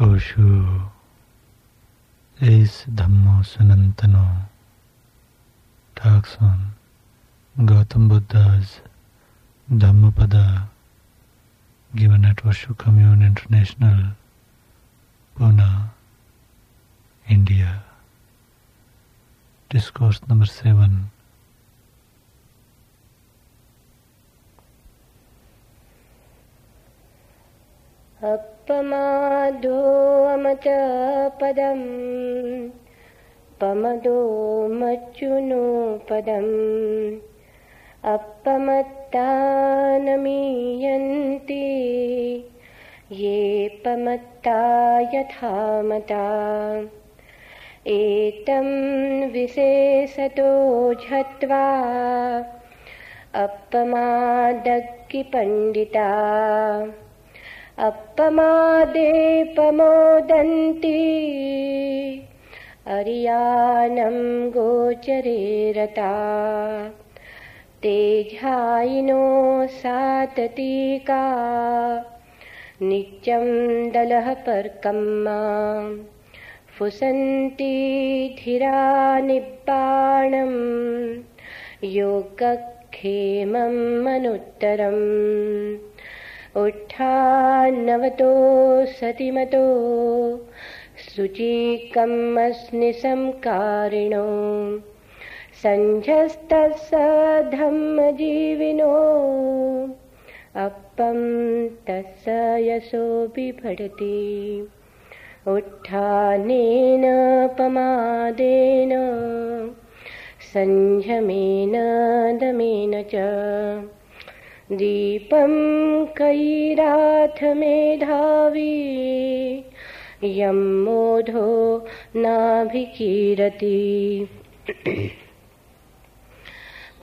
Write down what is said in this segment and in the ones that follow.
ओशो इस धम्मो सनंतनो। ठाकसोन, Gautam Buddha's Dhammapada given at Osho commune International, Poona, India. Discourse number seven. अपमादोमचपदम् पमदोमच्चुनोपदम् अपमत्ता नमीयन्ति ये पमत्ता यथामता एतं विशेषतो झत्वा अपमादक्किपण्डिता अपमादग्गिपण्डिता अपमादेपमोदन्ति अरियानं गोचरे रता। तेझायिनो साततीका। नित्यं दलः पर्कम्मा। फुसन्ति धीरा निब्बाणं। योगक्षेमं मनुत्तरम् उत्थानवतो सतिमतो शुचिकमस्निसंकारिणो सञ्झस्तस्य धम्मजीविनो अपं तस्य यशो बिभटति उत्थानेन पमादेन सञ्झमेन दमेन च। दीपं कैराथ मेधावी यं मोधो नाभिकीरति।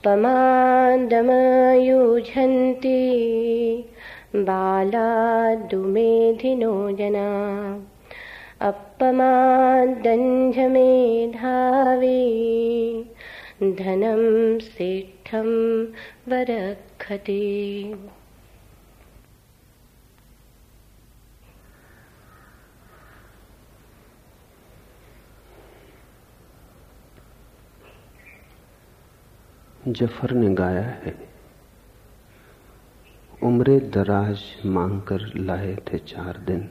पमादमयुझन्ति बालादुमेधिनो जना अपमादञ्झमेधावी धनं सिद्धं वरखति ज़फ़र ने गाया है, उम्रे दराज मांगकर लाए थे चार दिन।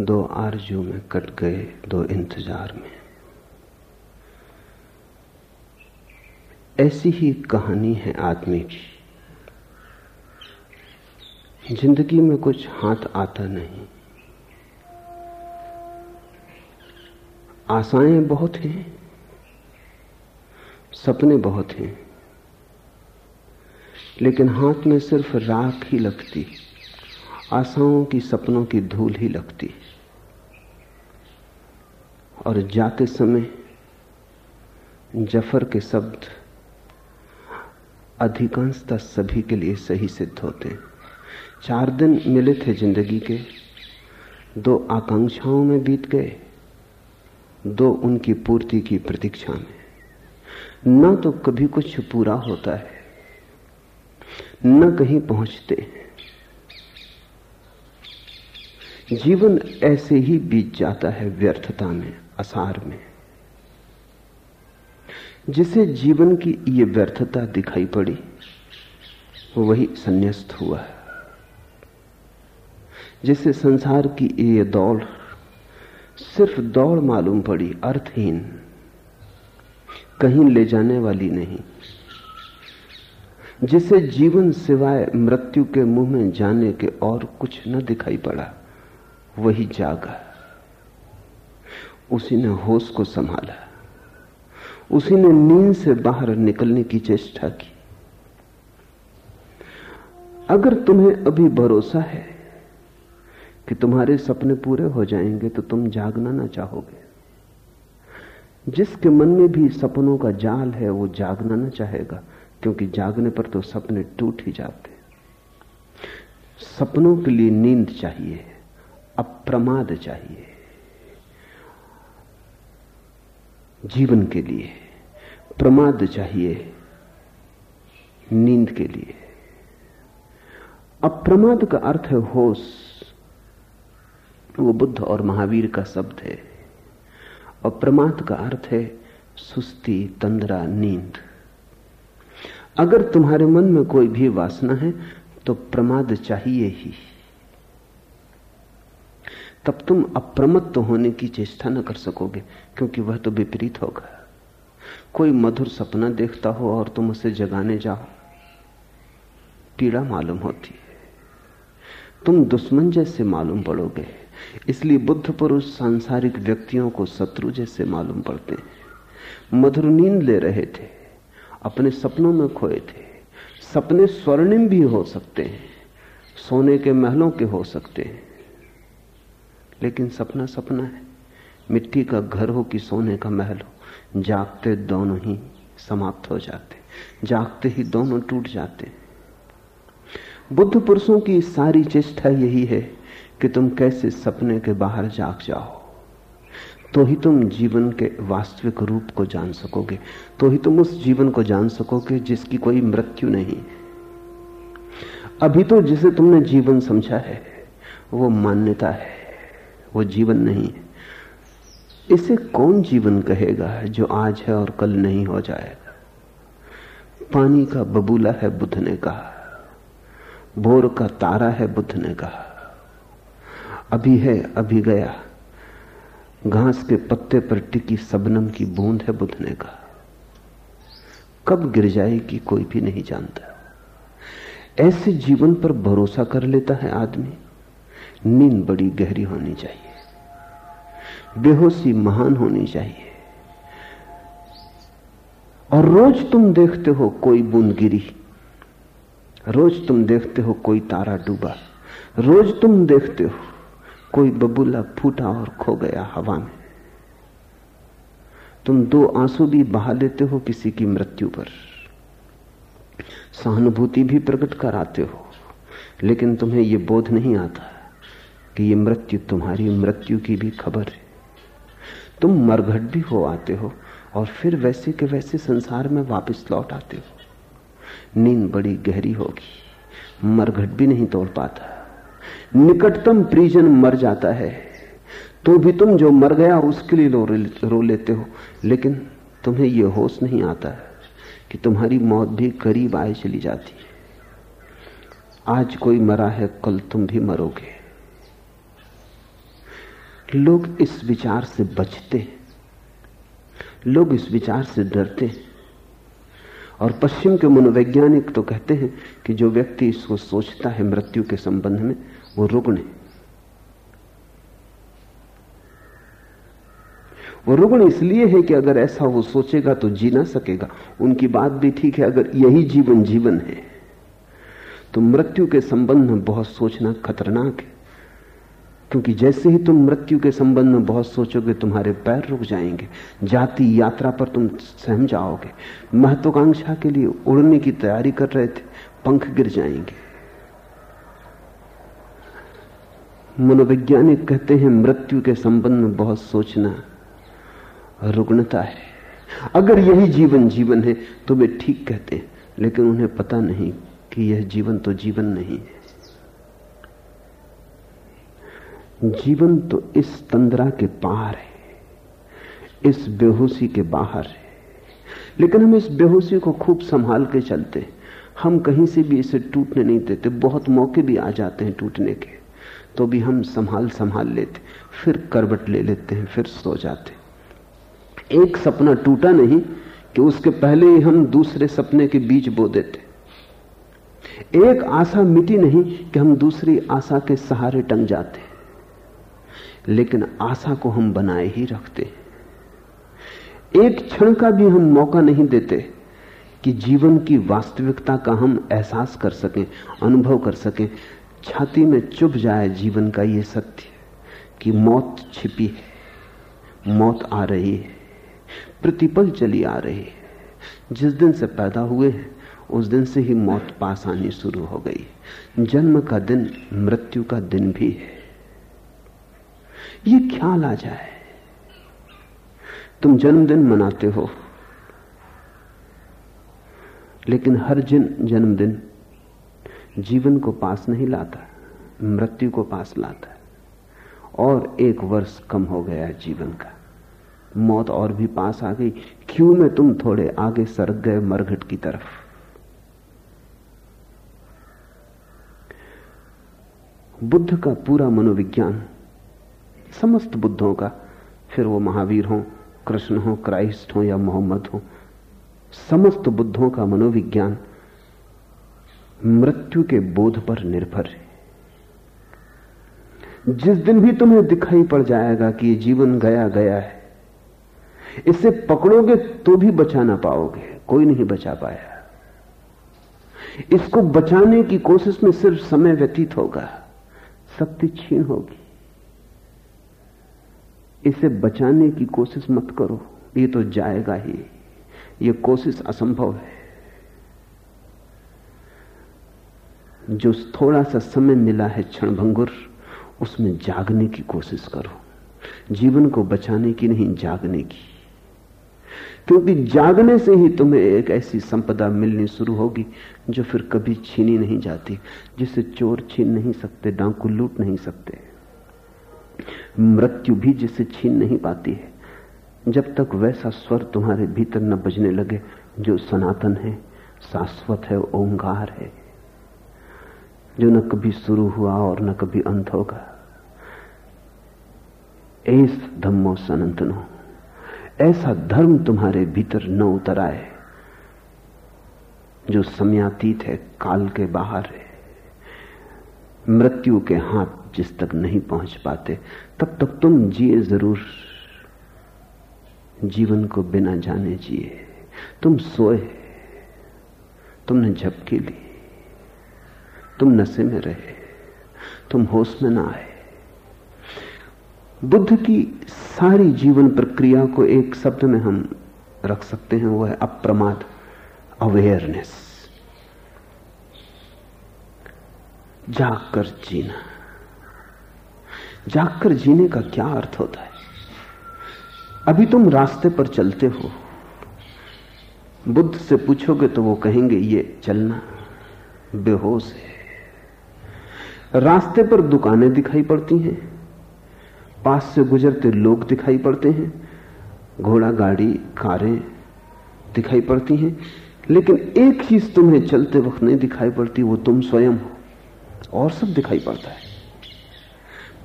दो आरज़ू में कट गए, दो इंतज़ार में। ऐसी ही कहानी है आदमी की। ज़िंदगी में कुछ हाथ आता नहीं। आशाएँ बहुत हैं, सपने बहुत हैं, लेकिन हाथ में सिर्फ़ राख ही लगती, आशाओं की सपनों की धूल ही लगती। और जाते समय ज़फ़र के शब्द अधिकांशतः सभी के लिए सही सिद्ध होते हैं। चार दिन मिले थे ज़िंदगी के। दो आकांक्षाओं में बीत गए। दो उनकी पूर्ति की प्रतीक्षा में। न तो कभी कुछ पूरा होता है, न कहीं पहुँचते जीवन ऐसे ही बीत जाता है व्यर्थता में, असार में। जिसे जीवन की ये व्यर्थता दिखाई पड़ी वो वही संन्यास्त हुआ है। जिसे संसार की ये दौड़, सिर्फ़ दौड़ मालूम पड़ी, अर्थहीन, कहीं ले जाने वाली नहीं। जिसे जीवन सिवाय मृत्यु के मुँह में जाने के और कुछ न दिखाई पड़ा, वही जागा। उसी ने होश को संभाला। उसी ने नींद से बाहर निकलने की चेष्टा की। अगर तुम्हें अभी भरोसा है कि तुम्हारे सपने पूरे हो जाएँगे तो तुम जागना ना चाहोगे। जिसके मन में भी सपनों का जाल है, वो जागना ना चाहेगा, क्योंकि जागने पर तो सपने टूट ही जाते सपनों के लिए नींद चाहिए, अप्रमाद चाहिए। जीवन के लिए, प्रमाद चाहिए, नींद के लिए। अप्रमाद का अर्थ है होश। वो बुद्ध और महावीर का शब्द है। और प्रमाद का अर्थ है सुस्ती, तंद्रा, नींद। अगर तुम्हारे मन में कोई भी वासना है तो प्रमाद चाहिए ही। तब तुम अप्रमत्त होने की चेष्टा न कर सकोगे, क्योंकि वह तो विपरीत होगा कोई मधुर सपना देखता हो और तुम उसे जगाने जाओ, पीड़ा मालूम होती है। तुम दुश्मन जैसे मालूम पड़ोगे, इसलिए बुद्ध पुरुष सांसारिक व्यक्तियों को शत्रु जैसे मालूम पड़ते। हैं मधुर नींद ले रहे थे, अपने सपनों में खोए थे, सपने स्वर्णिम भी हो सकते हैं, सोने के महलों के हो सकते हैं। लेकिन सपना सपना है। मिट्टी का घर हो कि सोने का महल हो, जागते दोनों ही समाप्त हो जाते, जागते ही दोनों टूट जाते। बुद्ध पुरुषों की सारी चेष्टा यही है कि तुम कैसे सपने के बाहर जाग जाओ। तो ही तुम जीवन के वास्तविक रूप को जान सकोगे तो ही तुम उस जीवन को जान सकोगे जिसकी कोई मृत्यु नहीं। अभी तो जिसे तुमने जीवन समझा है, वो मान्यता है। वो जीवन नहीं है। इसे कौन जीवन कहेगा जो आज है और कल नहीं हो जाएगा? पानी का बबूला है बुद्ध ने कहा भोर का तारा है बुद्ध ने कहा। अभी है, अभी गया। घास के पत्ते पर टिकी सबनम की बूंद है बुद्ध ने कहा। कब गिर जाएगी कोई भी नहीं जानता। ऐसे जीवन पर भरोसा कर लेता है आदमी। नींद बड़ी गहरी होनी चाहिए। बेहोशी महान होनी चाहिए। और रोज तुम देखते हो कोई बूंद गिरी रोज तुम देखते हो कोई तारा डूबा। रोज तुम देखते हो कोई बबूला फूटा और खो गया हवा में। तुम दो आँसू भी बहा देते हो किसी की मृत्यु पर। सहानुभूति भी प्रकट कराते हो। लेकिन तुम्हें यह बोध नहीं आता कि ये मृत्यु तुम्हारी मृत्यु की भी खबर है। तुम मरघट भी हो आते हो और फिर वैसे के वैसे संसार में वापस लौट आते हो। नींद बड़ी गहरी होगी, मरघट भी नहीं तोड़ पाता। निकटतम प्रिजन मर जाता है। तो भी तुम जो मर गया उसके लिए रो लेते हो, लेकिन तुम्हें यह होश नहीं आता है कि तुम्हारी मौत भी करीब आए चली जाती। है आज कोई मरा है, कल तुम भी मरोगे। लोग इस विचार से बचते लोग इस विचार से डरते और पश्चिम के मनोवैज्ञानिक तो कहते हैं कि जो व्यक्ति इसको सोचता है मृत्यु के संबंध में, वो रुग्ण है। वो रुग्ण इसलिए है कि अगर ऐसा वो सोचेगा तो जी ना सकेगा। उनकी बात भी ठीक है, अगर यही जीवन जीवन है तो मृत्यु के संबंध में बहुत सोचना खतरनाक है। क्योंकि जैसे ही तुम मृत्यु के संबंध में बहुत सोचोगे, तुम्हारे पैर रुक जाएँगे। जाति, यात्रा पर तुम सहम जाओगे। महत्वाकांक्षा के लिए उड़ने की तैयारी कर रहे थे, पंख गिर जाएँगे। मनोवैज्ञानिक कहते हैं, मृत्यु के संबंध में बहुत सोचना रुग्णता है। अगर यही जीवन जीवन है तो वे ठीक कहते हैं, लेकिन उन्हें पता नहीं कि यह जीवन तो जीवन नहीं है। जीवन तो इस तंद्रा के पार है, इस बेहोशी के बाहर है। लेकिन हम इस बेहोशी को खूब संभाल के चलते हम कहीं से भी इसे टूटने नहीं देते, बहुत मौके भी आ जाते हैं टूटने के। तो भी हम संभाल संभाल लेते, फिर करवट ले लेते हैं, फिर सो जाते एक सपना टूटा नहीं कि उसके पहले ही हम दूसरे सपने के बीच बो देते। एक आशा मिटी नहीं कि हम दूसरी आशा के सहारे टंग जाते। लेकिन आशा को हम बनाए ही रखते एक क्षण का भी हम मौका नहीं देते कि जीवन की वास्तविकता का हम एहसास कर सकें, अनुभव कर सकें। छाती में चुभ जाए जीवन का यह सत्य कि मौत छिपी है, मौत आ रही है, प्रतिपल चली आ रही है। जिस दिन से पैदा हुए हैं, उस दिन से ही मौत पास आनी शुरू हो गई। जन्म का दिन, मृत्यु का दिन भी है। ये ख्याल आ जाए। तुम जन्मदिन मनाते हो। लेकिन हर जिन जन्मदिन जीवन को पास नहीं लाता, मृत्यु को पास लाता और एक वर्ष कम हो गया जीवन का। मौत और भी पास आ गई। क्यों में तुम थोड़े आगे सरक गए मरघट की तरफ़? बुद्ध का पूरा मनोविज्ञान समस्त बुद्धों का फिर वो महावीर हो, कृष्ण हो, क्राइस्ट हो या मोहम्मद हो, समस्त बुद्धों का मनोविज्ञान मृत्यु के बोध पर निर्भर है। जिस दिन भी तुम्हें दिखाई पड़ जाएगा कि ये जीवन गया गया है, इसे पकड़ोगे तो भी बचा ना पाओगे, कोई नहीं बचा पाया। इसको बचाने की कोशिश में सिर्फ़ समय व्यतीत होगा, शक्ति छीन होगी। इसे बचाने की कोशिश मत करो। ये तो जाएगा ही। ये कोशिश असंभव है। जो थोड़ा सा समय मिला है क्षणभंगुर उसमें जागने की कोशिश करो। जीवन को बचाने की नहीं, जागने की। क्योंकि जागने से ही तुम्हें एक ऐसी संपदा मिलनी शुरू होगी, जो फिर कभी छीनी नहीं जाती, जिसे चोर छीन नहीं सकते, डांकू लूट नहीं सकते। मृत्यु भी जिसे छीन नहीं पाती है। जब तक वैसा स्वर तुम्हारे भीतर न बजने लगे, जो सनातन है, शाश्वत है, ओंकार है, जो न कभी शुरू हुआ और न कभी अंत होगा। एस धम्मो सनातनो, ऐसा धर्म तुम्हारे भीतर न उतर आए, जो समयातीत है, काल के बाहर है। मृत्यु के हाथ जिस तक नहीं पहुँच पाते, तब तक तुम जिए ज़रूर। जीवन को बिना जाने जिए। तुम सोए, तुमने झपकी ली, तुम नशे में रहे, तुम होश में ना आए। बुद्ध की सारी जीवन प्रक्रिया को एक शब्द में हम रख सकते हैं, वह है अप्रमाद, अवेयरनेस। जाकर जीना। जागकर जीने का क्या अर्थ होता है? अभी तुम रास्ते पर चलते हो। बुद्ध से पूछोगे तो वो कहेंगे, ये चलना बेहोश है। रास्ते पर दुकानें दिखाई पड़ती हैं, पास से गुजरते लोग दिखाई पड़ते हैं, घोड़ा गाड़ी, कारें दिखाई पड़ती हैं, लेकिन एक चीज़ तुम्हें चलते वक्त नहीं दिखाई पड़ती, वो तुम स्वयं हो, और सब दिखाई पड़ता है।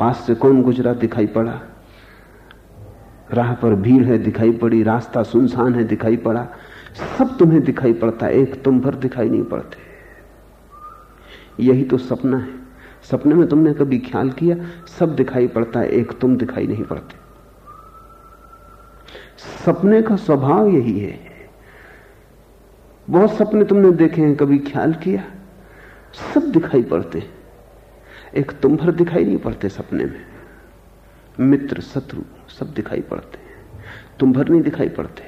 पास से कौन गुजरा दिखाई पड़ा? राह पर भीड़ है दिखाई पड़ी, रास्ता सुनसान है दिखाई पड़ा। सब तुम्हें दिखाई पड़ता है एक तुम भर दिखाई नहीं पड़ते। यही तो सपना है। सपने में तुमने कभी ख्याल किया? सब दिखाई पड़ता है एक तुम दिखाई नहीं पड़ते। सपने का स्वभाव यही है। बहुत सपने तुमने देखे हैं, कभी ख्याल किया? सब दिखाई पड़ते। एक तुम भर दिखाई नहीं पड़ते सपने में। मित्र, शत्रु सब दिखाई पड़ते हैं। तुम भर नहीं दिखाई पड़ते।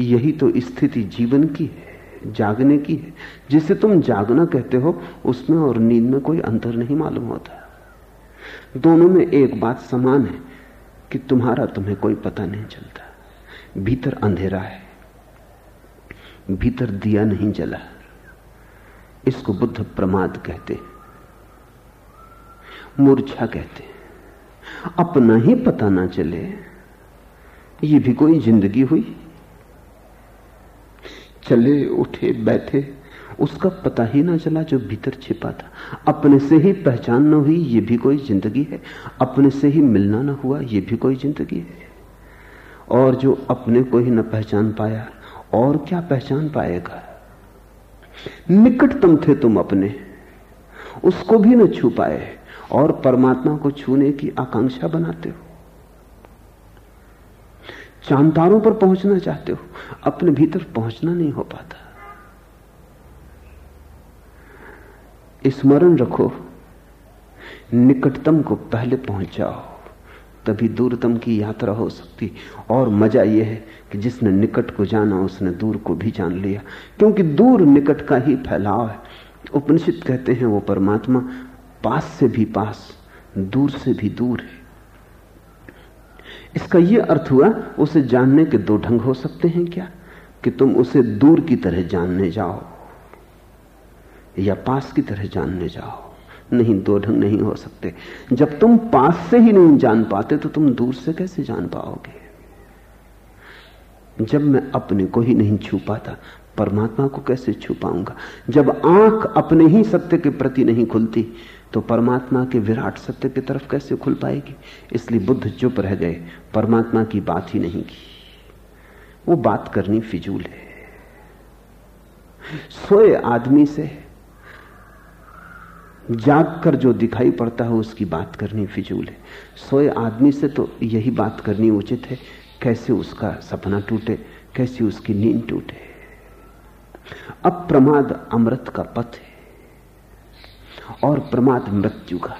यही तो स्थिति जीवन की है, जागने की है। जिसे तुम जागना कहते हो, उसमें और नींद में कोई अंतर नहीं मालूम होता। दोनों में एक बात समान है कि तुम्हारा तुम्हें कोई पता नहीं चलता। भीतर अंधेरा है। भीतर दिया नहीं जला। इसको बुद्ध प्रमाद कहते मूर्छा कहते अपना ही पता ना चले, ये भी कोई ज़िंदगी हुई? चले, उठे, बैठे, उसका पता ही ना चला जो भीतर छिपा था। अपने से ही पहचान ना हुई, ये भी कोई ज़िंदगी है। अपने से ही मिलना ना हुआ, ये भी कोई ज़िंदगी है। और जो अपने को ही ना पहचान पाया, और क्या पहचान पाएगा? निकटतम थे तुम अपने। उसको भी न छू पाए और परमात्मा को छूने की आकांक्षा बनाते हो। चांतारों पर पहुँचना चाहते हो, अपने भीतर पहुँचना नहीं हो पाता। स्मरण रखो, निकटतम को पहले पहुँच जाओ तभी दूरतम की यात्रा हो सकती। और मज़ा यह है कि जिसने निकट को जाना, उसने दूर को भी जान लिया। क्योंकि दूर निकट का ही फैलाव है। उपनिषद कहते हैं, वो परमात्मा पास से भी पास, दूर से भी दूर है। इसका यह अर्थ हुआ, उसे जानने के दो ढंग हो सकते हैं क्या? कि तुम उसे दूर की तरह जानने जाओ, या पास की तरह जानने जाओ। नहीं, दो ढंग नहीं हो सकते। जब तुम पास से ही नहीं जान पाते तो तुम दूर से कैसे जान पाओगे? जब मैं अपने को ही नहीं छू पाता, परमात्मा को कैसे छू पाऊँगा? जब आँख अपने ही सत्य के प्रति नहीं खुलती तो परमात्मा के विराट सत्य की तरफ़ कैसे खुल पाएगी? इसलिए बुद्ध चुप रह गए, परमात्मा की बात ही नहीं की। वो बात करनी फिजूल है। सोए आदमी से जाग कर जो दिखाई पड़ता है उसकी बात करनी फिजूल है। सोए आदमी से तो यही बात करनी उचित है, कैसे उसका सपना टूटे, कैसे उसकी नींद टूटे। अब प्रमाद अमृत का पथ है और प्रमाद मृत्यु का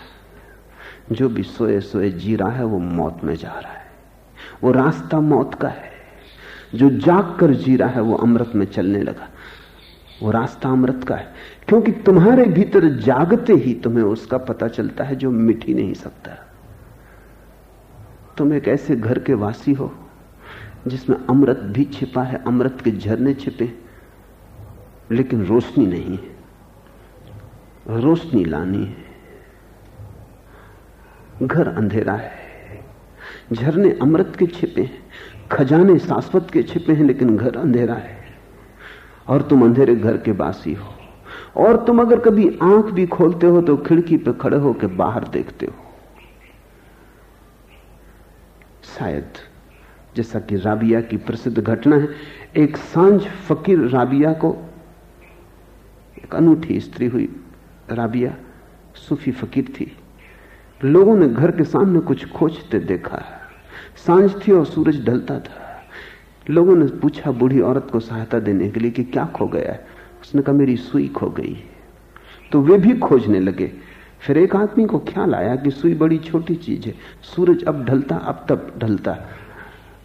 जो भी सोए सोए जी रहा है, वो मौत में जा रहा है। वो रास्ता मौत का है। जो जाग कर जी रहा है, वो अमृत में चलने लगा। वो रास्ता अमृत का है। क्योंकि तुम्हारे भीतर जागते ही तुम्हें उसका पता चलता है जो मिट ही नहीं सकता। तुम एक ऐसे घर के वासी हो, जिसमें अमृत भी छिपा है, अमृत के झरने छिपे, लेकिन रोशनी नहीं है। रोशनी लानी है। घर अंधेरा है। झरने अमृत के छिपे हैं, खजाने शाश्वत के छिपे हैं, लेकिन घर अंधेरा है। और तुम अंधेरे घर के बासी हो। और तुम अगर कभी आँख भी खोलते हो तो खिड़की पर खड़े होकर बाहर देखते हो। शायद जैसा कि राबिया की प्रसिद्ध घटना है, एक साँझ फकीर राबिया को एक अनूठी स्त्री हुई, राबिया सूफी फकीर थी। लोगों ने घर के सामने कुछ खोजते देखा। साँझ थी और सूरज ढलता था। लोगों ने पूछा, बूढ़ी औरत को सहायता देने के लिए कि क्या खो गया है? उसने कहा मेरी सुई खो गई। तो वे भी खोजने लगे। फिर एक आदमी को ख्याल आया कि सुई बड़ी छोटी चीज़ है। सूरज अब ढलता, अब तब ढलता।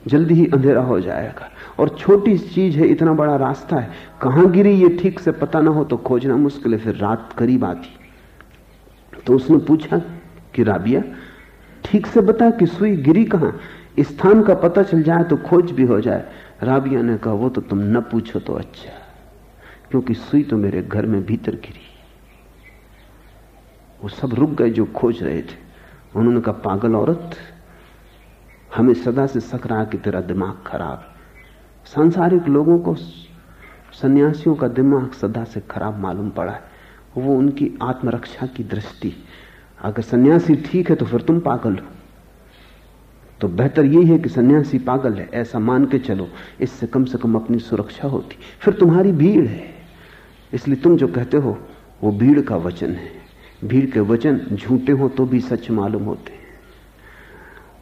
जल्दी ही अंधेरा हो जाएगा। और छोटी चीज़ है, इतना बड़ा रास्ता है। कहाँ गिरी ये ठीक से पता ना हो तो खोजना मुश्किल है, फिर रात करीब आती। तो उसने पूछा कि, राबिया, ठीक से बता कि सुई गिरी कहाँ? स्थान का पता चल जाए तो खोज भी हो जाए। राबिया ने कहा, वो तो तुम न पूछो तो अच्छा। क्योंकि सुई तो मेरे घर में भीतर गिरी। वो सब रुक गए जो खोज रहे थे। उन्होंने कहा, पागल औरत, हमें सदा से सक रहा कि तेरा दिमाग खराब सांसारिक लोगों को सन्यासियों का दिमाग सदा से खराब मालूम पड़ा है। वो उनकी आत्मरक्षा की दृष्टि। अगर सन्यासी ठीक है तो फिर तुम पागल हो। तो बेहतर यही है कि सन्यासी पागल है, ऐसा मान के चलो, इससे कम से कम अपनी सुरक्षा होती। फिर तुम्हारी भीड़ है। इसलिए तुम जो कहते हो, वो भीड़ का वचन है। भीड़ के वचन झूठे हो तो भी सच मालूम होते हैं।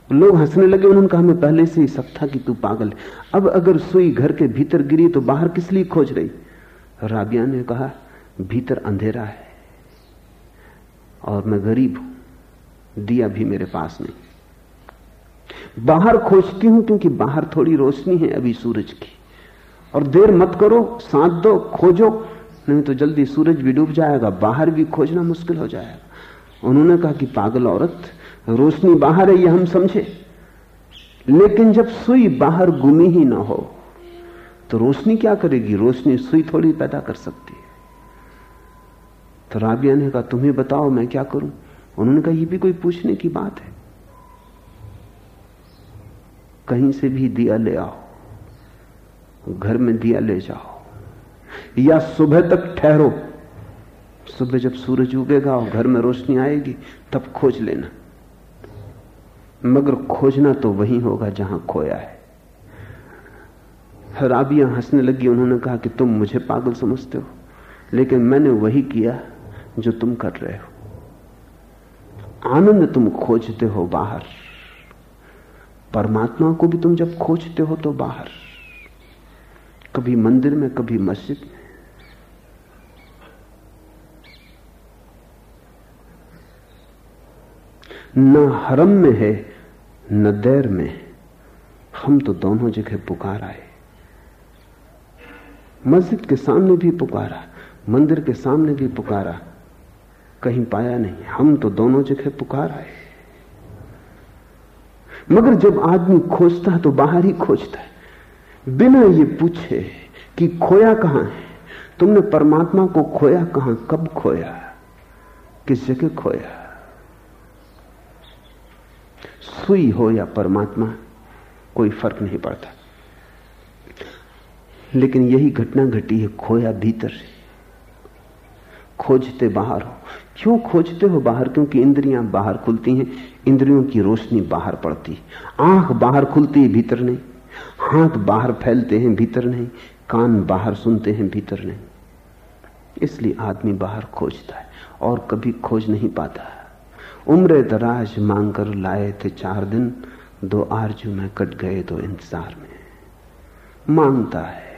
लोग हंसने लगे, उन्होंने कहा हमें पहले से ही सब था कि तू पागल अब अगर सुई घर के भीतर गिरी तो बाहर किस लिए खोज रही? राबिया ने कहा, भीतर अंधेरा है और मैं गरीब हूँ। दिया भी मेरे पास नहीं। बाहर खोजती हूँ क्योंकि बाहर थोड़ी रोशनी है अभी सूरज की। और देर मत करो, साथ दो, खोजो नहीं तो जल्दी सूरज भी डूब जाएगा, बाहर भी खोजना मुश्किल हो जाएगा। उन्होंने कहा कि पागल औरत, रोशनी बाहर है, ये हम समझे। लेकिन जब सुई बाहर गुमी ही ना हो तो रोशनी क्या करेगी? रोशनी सुई थोड़ी पैदा कर सकती है। तो राबिया ने कहा, तुम्हें बताओ, मैं क्या करूँ? उन्होंने कहा यह भी कोई पूछने की बात है। कहीं से भी दिया ले आओ। घर में दिया ले जाओ। या सुबह तक ठहरो। सुबह जब सूरज उगेगा और घर में रोशनी आएगी, तब खोज लेना। मगर खोजना तो वही होगा जहाँ खोया है। राबिया हंसने लगी, उन्होंने कहा कि तुम मुझे पागल समझते हो, लेकिन मैंने वही किया जो तुम कर रहे हो। आनंद तुम खोजते हो बाहर, परमात्मा को भी तुम जब खोजते हो तो बाहर। कभी मंदिर में, कभी मस्जिद में। न हरम में है, न दैर में हम तो दोनों जगह पुकार आए। मस्जिद के सामने भी पुकारा, मंदिर के सामने भी पुकारा। कहीं पाया नहीं, हम तो दोनों जगह पुकार आए। मगर जब आदमी खोजता है तो बाहर ही खोजता है। बिना ये पूछे कि खोया कहाँ है? तुमने परमात्मा को खोया कहाँ? कब खोया? किस जगह खोया? सुई हो या परमात्मा, कोई फ़र्क नहीं पड़ता। लेकिन यही घटना घटी है, खोया भीतर से। खोजते बाहर हो। क्यों खोजते हो बाहर? क्योंकि इंद्रियाँ बाहर खुलती हैं, इंद्रियों की रोशनी बाहर पड़ती। आँख बाहर खुलती है, भीतर नहीं। हाथ बाहर फैलते हैं, भीतर नहीं, कान बाहर सुनते हैं, भीतर नहीं। इसलिए आदमी बाहर खोजता है और कभी खोज नहीं पाता उम्र दराज मांग कर लाए थे चार दिन, दो आरज़ू में कट गए, दो इंतज़ार में। माँगता है,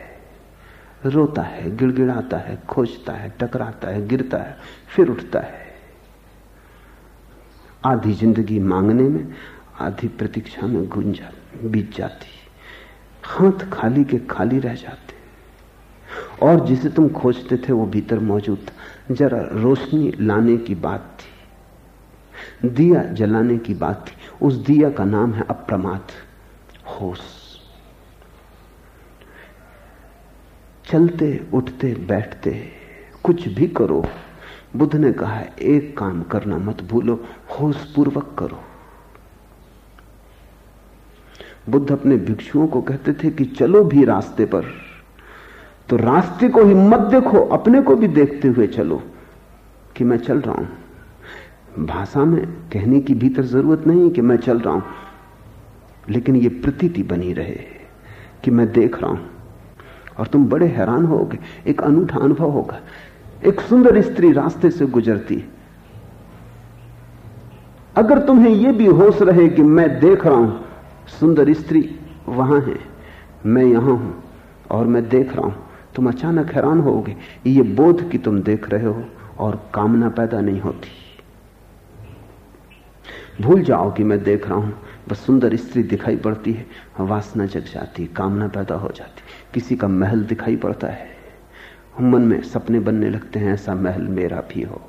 रोता है, गिड़गिड़ाता है, खोजता है, टकराता है, गिरता है, फिर उठता है। आधी ज़िंदगी मांगने में, आधी प्रतीक्षा में गुंजा, बीत जाती हाथ खाली के खाली रह जाते। और जिसे तुम खोजते थे, वो भीतर मौजूद था। जरा रोशनी लाने की बात थी। दिया जलाने की बात थी। उस दिया का नाम है अप्रमाद। होश। चलते, उठते, बैठते, कुछ भी करो। बुद्ध ने कहा, एक काम करना मत भूलो, होश पूर्वक करो। बुद्ध अपने भिक्षुओं को कहते थे कि चलो भी रास्ते पर। तो रास्ते को ही मत देखो, अपने को भी देखते हुए चलो, कि मैं चल रहा हूँ। भाषा में कहने की भीतर ज़रूरत नहीं कि मैं चल रहा हूँ, लेकिन यह प्रतीति बनी रहे कि मैं देख रहा हूँ। और तुम बड़े हैरान होगे, एक अनूठा अनुभव होगा। एक सुंदर स्त्री रास्ते से गुजरती। अगर तुम्हें यह भी होश रहे कि मैं देख रहा हूँ सुंदर स्त्री वहाँ है। मैं यहाँ हूँ और मैं देख रहा हूँ। तुम अचानक हैरान होगे ये बोध कि तुम देख रहे हो और कामना पैदा नहीं होती। भूल जाओ कि मैं देख रहा हूँ। बस सुंदर स्त्री दिखाई पड़ती है, वासना जग जाती कामना पैदा हो जाती किसी का महल दिखाई पड़ता है। मन में सपने बनने लगते हैं, ऐसा महल मेरा भी हो।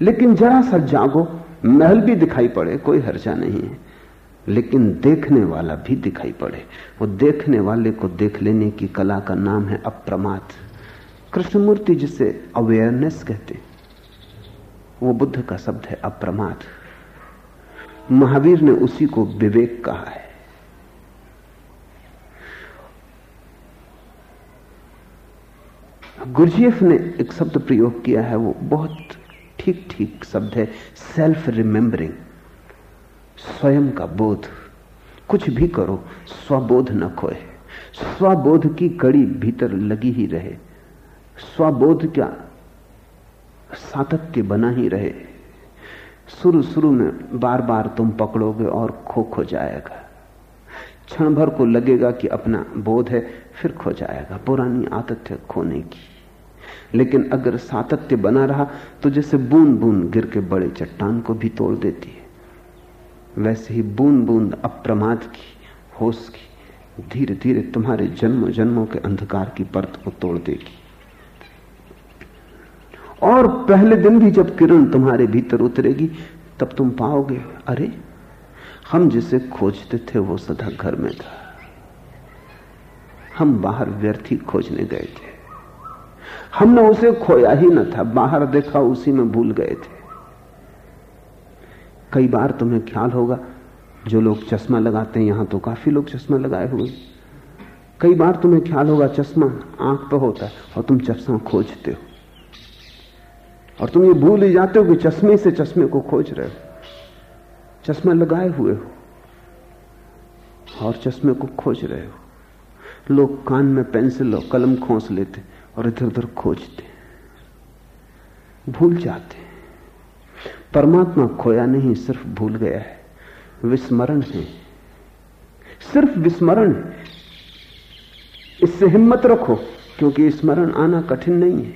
लेकिन जरा सा जागो, महल भी दिखाई पड़े, कोई हर्जा नहीं है। लेकिन देखने वाला भी दिखाई पड़े। वो देखने वाले को देख लेने की कला का नाम है अप्रमाद। कृष्णमूर्ति जिसे अवेयरनेस कहते वो बुद्ध का शब्द है अप्रमाद। महावीर ने उसी को विवेक कहा है। गुरजीएफ ने एक शब्द प्रयोग किया है, वो बहुत ठीक ठीक शब्द है सेल्फ रिमेंबरिंग स्वयं का बोध। कुछ भी करो, स्वबोध न खोए। स्वबोध की कड़ी भीतर लगी ही रहे। स्वबोध क्या सातत्य बना ही रहे। शुरू शुरू में बार बार तुम पकड़ोगे और खो खो जाएगा। क्षण भर को लगेगा कि अपना बोध है, फिर खो जाएगा, पुरानी आदत है खोने की। लेकिन अगर सातत्य बना रहा तो जैसे बूंद बूंद गिर के बड़े चट्टान को भी तोड़ देती है। वैसे ही बूंद बूंद अप्रमाद की, होश की धीरे धीरे तुम्हारे जन्म जन्मों के अंधकार की परत को तोड़ देगी। और पहले दिन भी जब किरण तुम्हारे भीतर उतरेगी, तब तुम पाओगे, अरे, हम जिसे खोजते थे वो सदा घर में था। हम बाहर व्यर्थी खोजने गए थे। हमने उसे खोया ही न था, बाहर देखा उसी में भूल गए थे। कई बार तुम्हें ख्याल होगा, जो लोग चश्मा लगाते हैं, यहाँ तो काफ़ी लोग चश्मा लगाए हुए कई बार तुम्हें ख्याल होगा, चश्मा आँख पर होता है और तुम चश्मा खोजते हो। और तुम ये भूल ही जाते हो कि चश्मे से चश्मे को खोज रहे हो। चश्मा लगाए हुए हो और चश्मे को खोज रहे हो। लोग कान में पेंसिल और कलम खोस लेते और इधर उधर खोजते। भूल जाते परमात्मा खोया नहीं, सिर्फ़ भूल गया है। विस्मरण है। सिर्फ़ विस्मरण। इससे हिम्मत रखो, क्योंकि स्मरण आना कठिन नहीं है।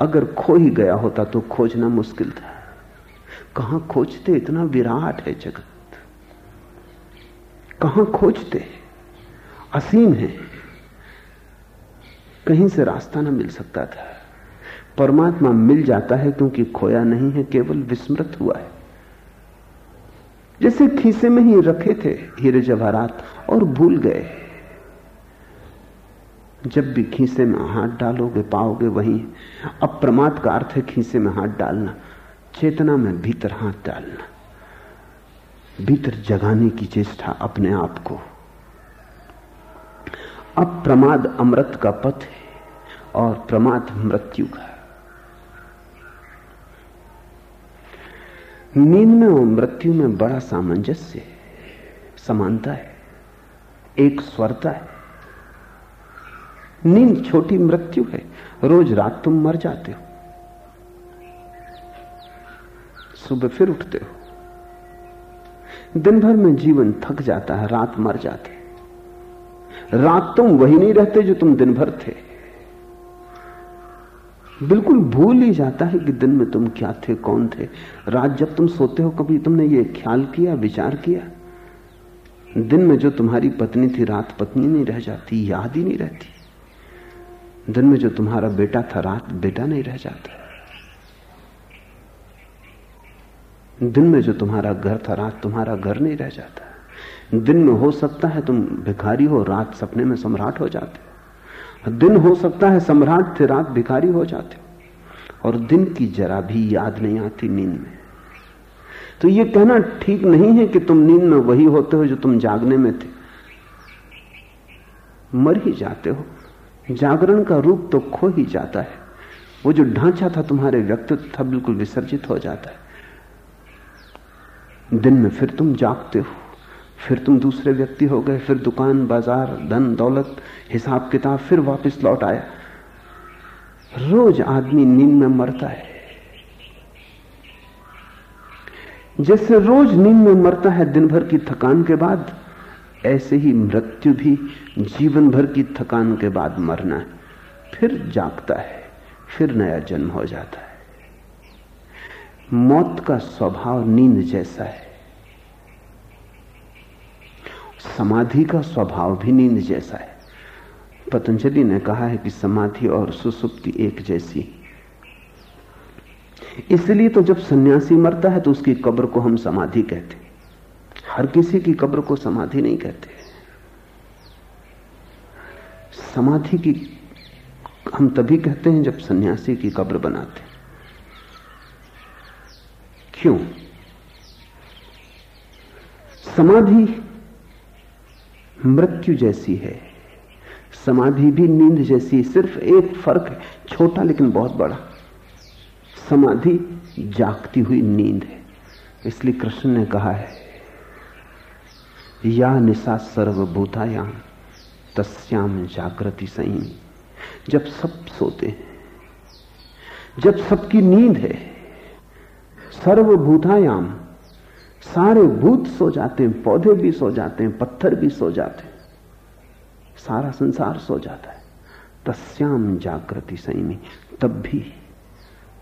अगर खो ही गया होता तो खोजना मुश्किल था। कहाँ खोजते? इतना विराट है जगत। कहाँ खोजते? असीम है। कहीं से रास्ता ना मिल सकता था। परमात्मा मिल जाता है क्योंकि खोया नहीं है, केवल विस्मृत हुआ है। जैसे खीसे में ही रखे थे हीरे जवाहरात और भूल गए। जब भी खीसे में हाथ डालोगे, पाओगे वही अब प्रमाद का अर्थ है खीसे में हाथ डालना, चेतना में भीतर हाथ डालना, भीतर जगाने की चेष्टा अपने आप को। अब प्रमाद अमृत का पथ है और प्रमाद मृत्यु का नींद में और मृत्यु में बड़ा सामंजस्य है, समानता है, एक स्वरता है। नींद छोटी मृत्यु है, रोज रात तुम मर जाते हो। सुबह फिर उठते हो। दिन भर में जीवन थक जाता है, रात मर जाते रात तुम वही नहीं रहते जो तुम दिन भर थे। बिल्कुल भूल ही जाता है कि दिन में तुम क्या थे, कौन थे। रात जब तुम सोते हो, कभी तुमने ये ख्याल किया, विचार किया? दिन में जो तुम्हारी पत्नी थी, रात पत्नी नहीं रह जाती, याद ही नहीं रहती। दिन में जो तुम्हारा बेटा था, रात बेटा नहीं रह जाता। दिन में जो तुम्हारा घर था, रात तुम्हारा घर नहीं रह जाता। दिन में हो सकता है तुम भिखारी हो, रात सपने में सम्राट हो जाते हो। दिन हो सकता है सम्राट थे, रात भिखारी हो जाते हो। और दिन की जरा भी याद नहीं आती नींद में। तो ये कहना ठीक नहीं है कि तुम नींद में वही होते हो जो तुम जागने में थे। मर ही जाते हो। जागरण का रूप तो खो ही जाता है। वो जो ढांचा था तुम्हारे व्यक्तित्व था, बिल्कुल विसर्जित हो जाता है। दिन में फिर तुम जागते हो। फिर तुम दूसरे व्यक्ति हो गए, फिर दुकान, बाज़ार, धन, दौलत, हिसाब किताब, फिर वापस लौट आया। रोज आदमी नींद में मरता है। जैसे रोज नींद में मरता है दिन भर की थकान के बाद, ऐसे ही मृत्यु भी जीवन भर की थकान के बाद मरना है। फिर जागता है, फिर नया जन्म हो जाता है। मौत का स्वभाव नींद जैसा है। समाधि का स्वभाव भी नींद जैसा है। पतंजलि ने कहा है कि समाधि और सुसुप्ति एक जैसी। इसलिए तो जब सन्यासी मरता है तो उसकी कब्र को हम समाधि कहते हर किसी की कब्र को समाधि नहीं कहते समाधि की हम तभी कहते हैं जब सन्यासी की कब्र बनाते क्यों? समाधि मृत्यु जैसी है। समाधि भी नींद जैसी, सिर्फ़ एक फ़र्क है, छोटा लेकिन बहुत बड़ा। समाधि जागती हुई नींद है। इसलिए कृष्ण ने कहा है, या निशा सर्वभूतायाम तस्याम जागृति सही। जब सब सोते हैं, जब सबकी नींद है सर्वभूतायाम सारे भूत सो जाते हैं, पौधे भी सो जाते हैं, पत्थर भी सो जाते हैं। सारा संसार सो जाता है। तस्याम जागृति संयमी, तब भी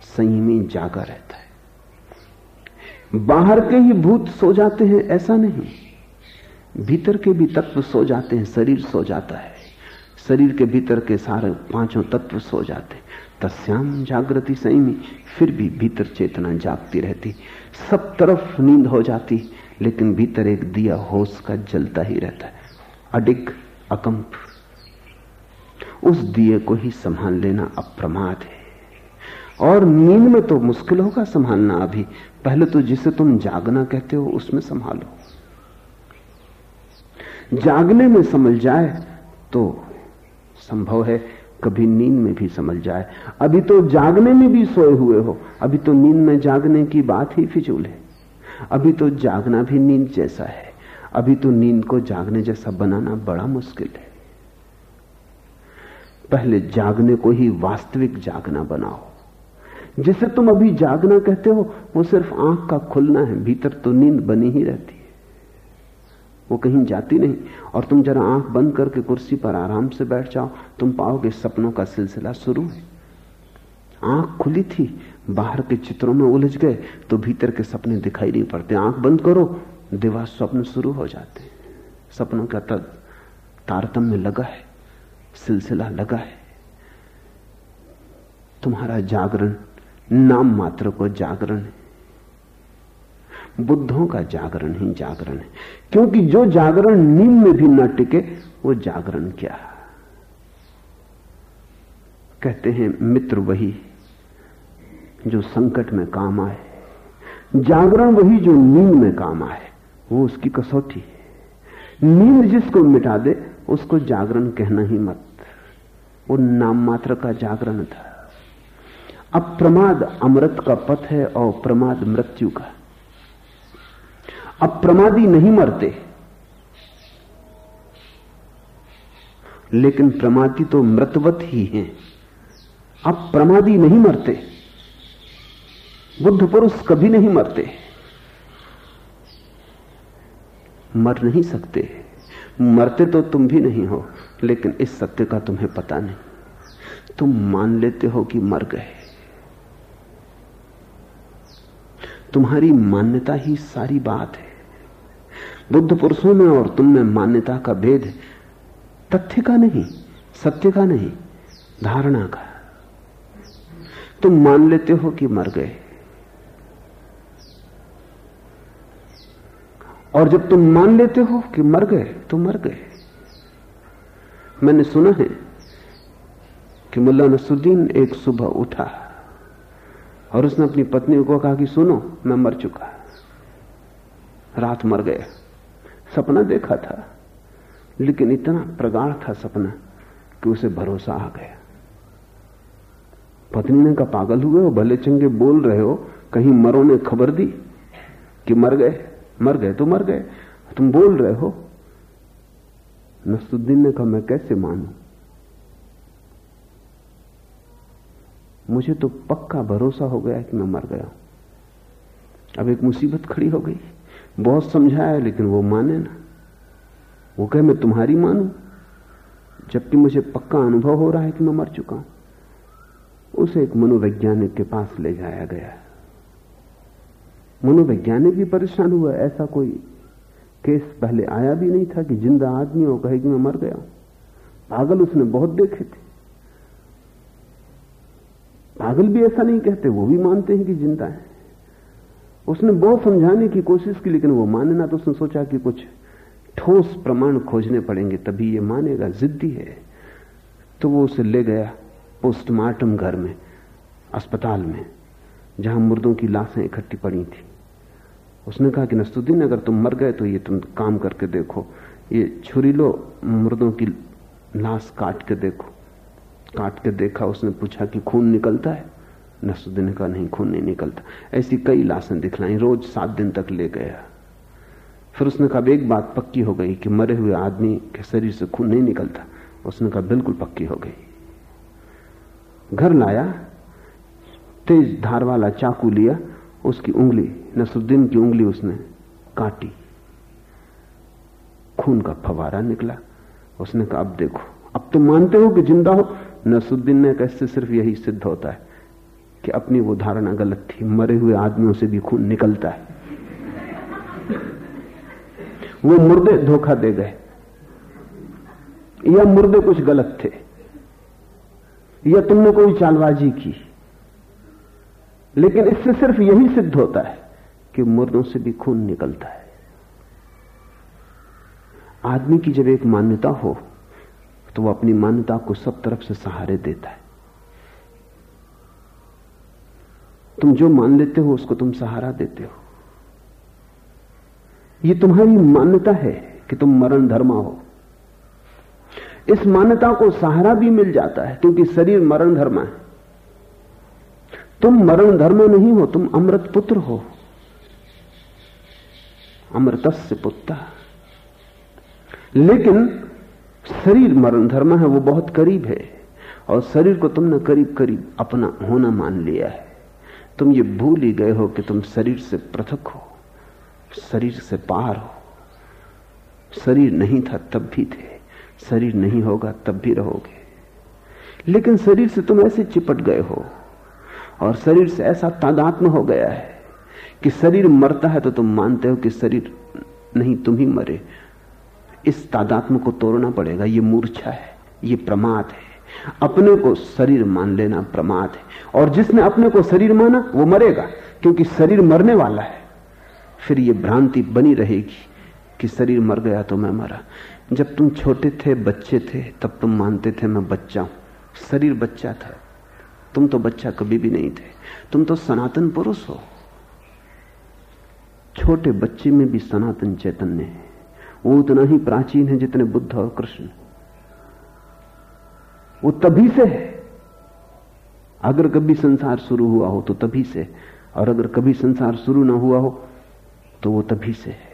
संयमी जागा रहता है। बाहर के ही भूत सो जाते हैं, ऐसा नहीं। भीतर के भी तत्व सो जाते हैं, शरीर सो जाता है। शरीर के भीतर के सारे पाँचों तत्व सो जाते हैं। तस्याम जागृति संयमी, फिर भी भीतर चेतना जागती रहती। सब तरफ़ नींद हो जाती, लेकिन भीतर एक दिया होश का जलता ही रहता है। अडिग, अकंप। उस दिए को ही संभाल लेना अप्रमाद है। और नींद में तो मुश्किल होगा संभालना अभी। पहले तो जिसे तुम जागना कहते हो, उसमें संभालो। जागने में समझ जाए तो संभव है कभी नींद में भी समझ जाए। अभी तो जागने में भी सोए हुए हो। अभी तो नींद में जागने की बात ही फिजूल है। अभी तो जागना भी नींद जैसा है। अभी तो नींद को जागने जैसा बनाना बड़ा मुश्किल है। पहले जागने को ही वास्तविक जागना बनाओ। जिसे तुम अभी जागना कहते हो, वो सिर्फ़ आँख का खुलना है, भीतर तो नींद बनी ही रहती वो कहीं जाती नहीं। और तुम जरा आँख बंद करके कुर्सी पर आराम से बैठ जाओ, तुम पाओगे सपनों का सिलसिला शुरू है। आँख खुली थी, बाहर के चित्रों में उलझ गए तो भीतर के सपने दिखाई नहीं पड़ते। आँख बंद करो दिवा स्वप्न शुरू हो जाते। सपनों का तद तारतम्य लगा है, सिलसिला लगा है। तुम्हारा जागरण, नाम मात्र को जागरण है। बुद्धों का जागरण ही जागरण है। क्योंकि जो जागरण नींद में भी न टिके, वो जागरण क्या? कहते हैं, मित्र वही जो संकट में काम आए। जागरण वही जो नींद में काम आए, वो उसकी कसौटी है। नींद जिसको मिटा दे, उसको जागरण कहना ही मत। वो नाम मात्र का जागरण था। अप्रमाद अमृत का पथ है और प्रमाद मृत्यु का। अप्रमादी नहीं मरते। लेकिन प्रमादी तो मृतवत ही हैं। अप्रमादी नहीं मरते। बुद्ध पुरुष कभी नहीं मरते। मर नहीं सकते। मरते तो तुम भी नहीं हो, लेकिन इस सत्य का तुम्हें पता नहीं। तुम मान लेते हो कि मर गए। तुम्हारी मान्यता ही सारी बात है। बुद्ध पुरुषों में और तुम में मान्यता का भेद है। तथ्य का नहीं, सत्य का नहीं, धारणा का। तुम मान लेते हो कि मर गए। और जब तुम मान लेते हो कि मर गए तो मर गए। मैंने सुना है कि मुल्ला नसुद्दीन एक सुबह उठा और उसने अपनी पत्नी को कहा कि सुनो, मैं मर चुका। रात मर गया। सपना देखा था, लेकिन इतना प्रगाढ़ था सपना कि उसे भरोसा आ गया। पत्नी ने कहा पागल हुए हो भले चंगे बोल रहे हो, कहीं मरो ने खबर दी कि मर गए मर गए तो मर गए। तुम बोल रहे हो नसुद्दीन ने कहा, मैं कैसे मानू? मुझे तो पक्का भरोसा हो गया कि मैं मर गया अब एक मुसीबत खड़ी हो गई। बहुत समझाया, लेकिन वो माने ना। वो कहे, मैं तुम्हारी मानू? जबकि मुझे पक्का अनुभव हो रहा है कि मैं मर चुका हूँ। उसे एक मनोवैज्ञानिक के पास ले जाया गया। मनोवैज्ञानिक भी परेशान हुआ। ऐसा कोई केस पहले आया भी नहीं था कि ज़िंदा आदमी हो, कहे कि मैं मर गया पागल उसने बहुत देखे थे। पागल भी ऐसा नहीं कहते, वो भी मानते हैं कि ज़िंदा है। उसने बहुत समझाने की कोशिश की, लेकिन वो माने ना तो उसने सोचा कि कुछ ठोस प्रमाण खोजने पड़ेंगे, तभी ये मानेगा, जिद्दी है। तो वो उसे ले गया पोस्टमार्टम घर में, अस्पताल में, जहाँ मुर्दों की लाशें इकट्ठी पड़ी थी। उसने कहा कि नस्तुद्दीन अगर तुम मर गए तो ये तुम काम करके देखो, ये छुरी लो मुर्दों की लाश काट के देखो। काट के देखा, उसने पूछा कि खून निकलता है? नसुद्दीन कहा नहीं, खून नहीं निकलता। ऐसी कई लाशें दिखलाई, रोज सात दिन तक ले गया। फिर उसने कहा एक बात पक्की हो गई कि मरे हुए आदमी के शरीर से खून नहीं निकलता। उसने कहा, बिल्कुल पक्की हो गई। घर लाया, तेज धार वाला चाकू लिया, उसकी उंगली, नसरुद्दीन की उंगली उसने काटी। खून का फवारा निकला। उसने कहा, अब देखो, अब तुम मानते हो कि ज़िंदा हो। नसरुद्दीन ने कैसे सिर्फ़ यही सिद्ध होता है। कि अपनी वो धारणा गलत थी। मरे हुए आदमियों से भी खून निकलता है। वो मुर्दे धोखा दे गए। या मुर्दे कुछ गलत थे। या तुमने कोई चालबाजी की। लेकिन इससे सिर्फ़ यही सिद्ध होता है कि मुर्दों से भी खून निकलता है। आदमी की जब एक मान्यता हो तो वो अपनी मान्यता को सब तरफ़ से सहारे देता है। तुम जो मान लेते हो, उसको तुम सहारा देते हो। यह तुम्हारी मान्यता है कि तुम मरण धर्मा हो। इस मान्यता को सहारा भी मिल जाता है, क्योंकि शरीर मरण धर्मा है। तुम मरण धर्म नहीं हो, तुम अमृत पुत्र हो। अमृतस्य पुत्र। लेकिन शरीर मरण धर्म है, वो बहुत करीब है, और शरीर को तुमने करीब करीब अपना होना मान लिया है। तुम ये भूल ही गए हो कि तुम शरीर से पृथक हो, शरीर से पार हो। शरीर नहीं था, तब भी थे। शरीर नहीं होगा, तब भी रहोगे। लेकिन शरीर से तुम ऐसे चिपट गए हो, और शरीर से ऐसा तादात्म हो गया है कि शरीर मरता है तो तुम मानते हो कि शरीर नहीं, तुम ही मरे। इस तादात्म को तोड़ना पड़ेगा। ये मूर्छा है, ये प्रमाद है। अपने को शरीर मान लेना प्रमाद है। और जिसने अपने को शरीर माना, वो मरेगा, क्योंकि शरीर मरने वाला है। फिर ये भ्रांति बनी रहेगी कि शरीर मर गया तो मैं मरा। जब तुम छोटे थे, बच्चे थे, तब तुम मानते थे मैं बच्चा हूँ। शरीर बच्चा था। तुम तो बच्चा कभी भी नहीं थे। तुम तो सनातन पुरुष हो। छोटे बच्चे में भी सनातन चैतन्य है। वो उतना ही प्राचीन है जितने बुद्ध और कृष्ण। वो तभी से है। अगर कभी संसार शुरू हुआ हो तो तभी से और अगर कभी संसार शुरू ना हुआ हो तो वो तभी से है।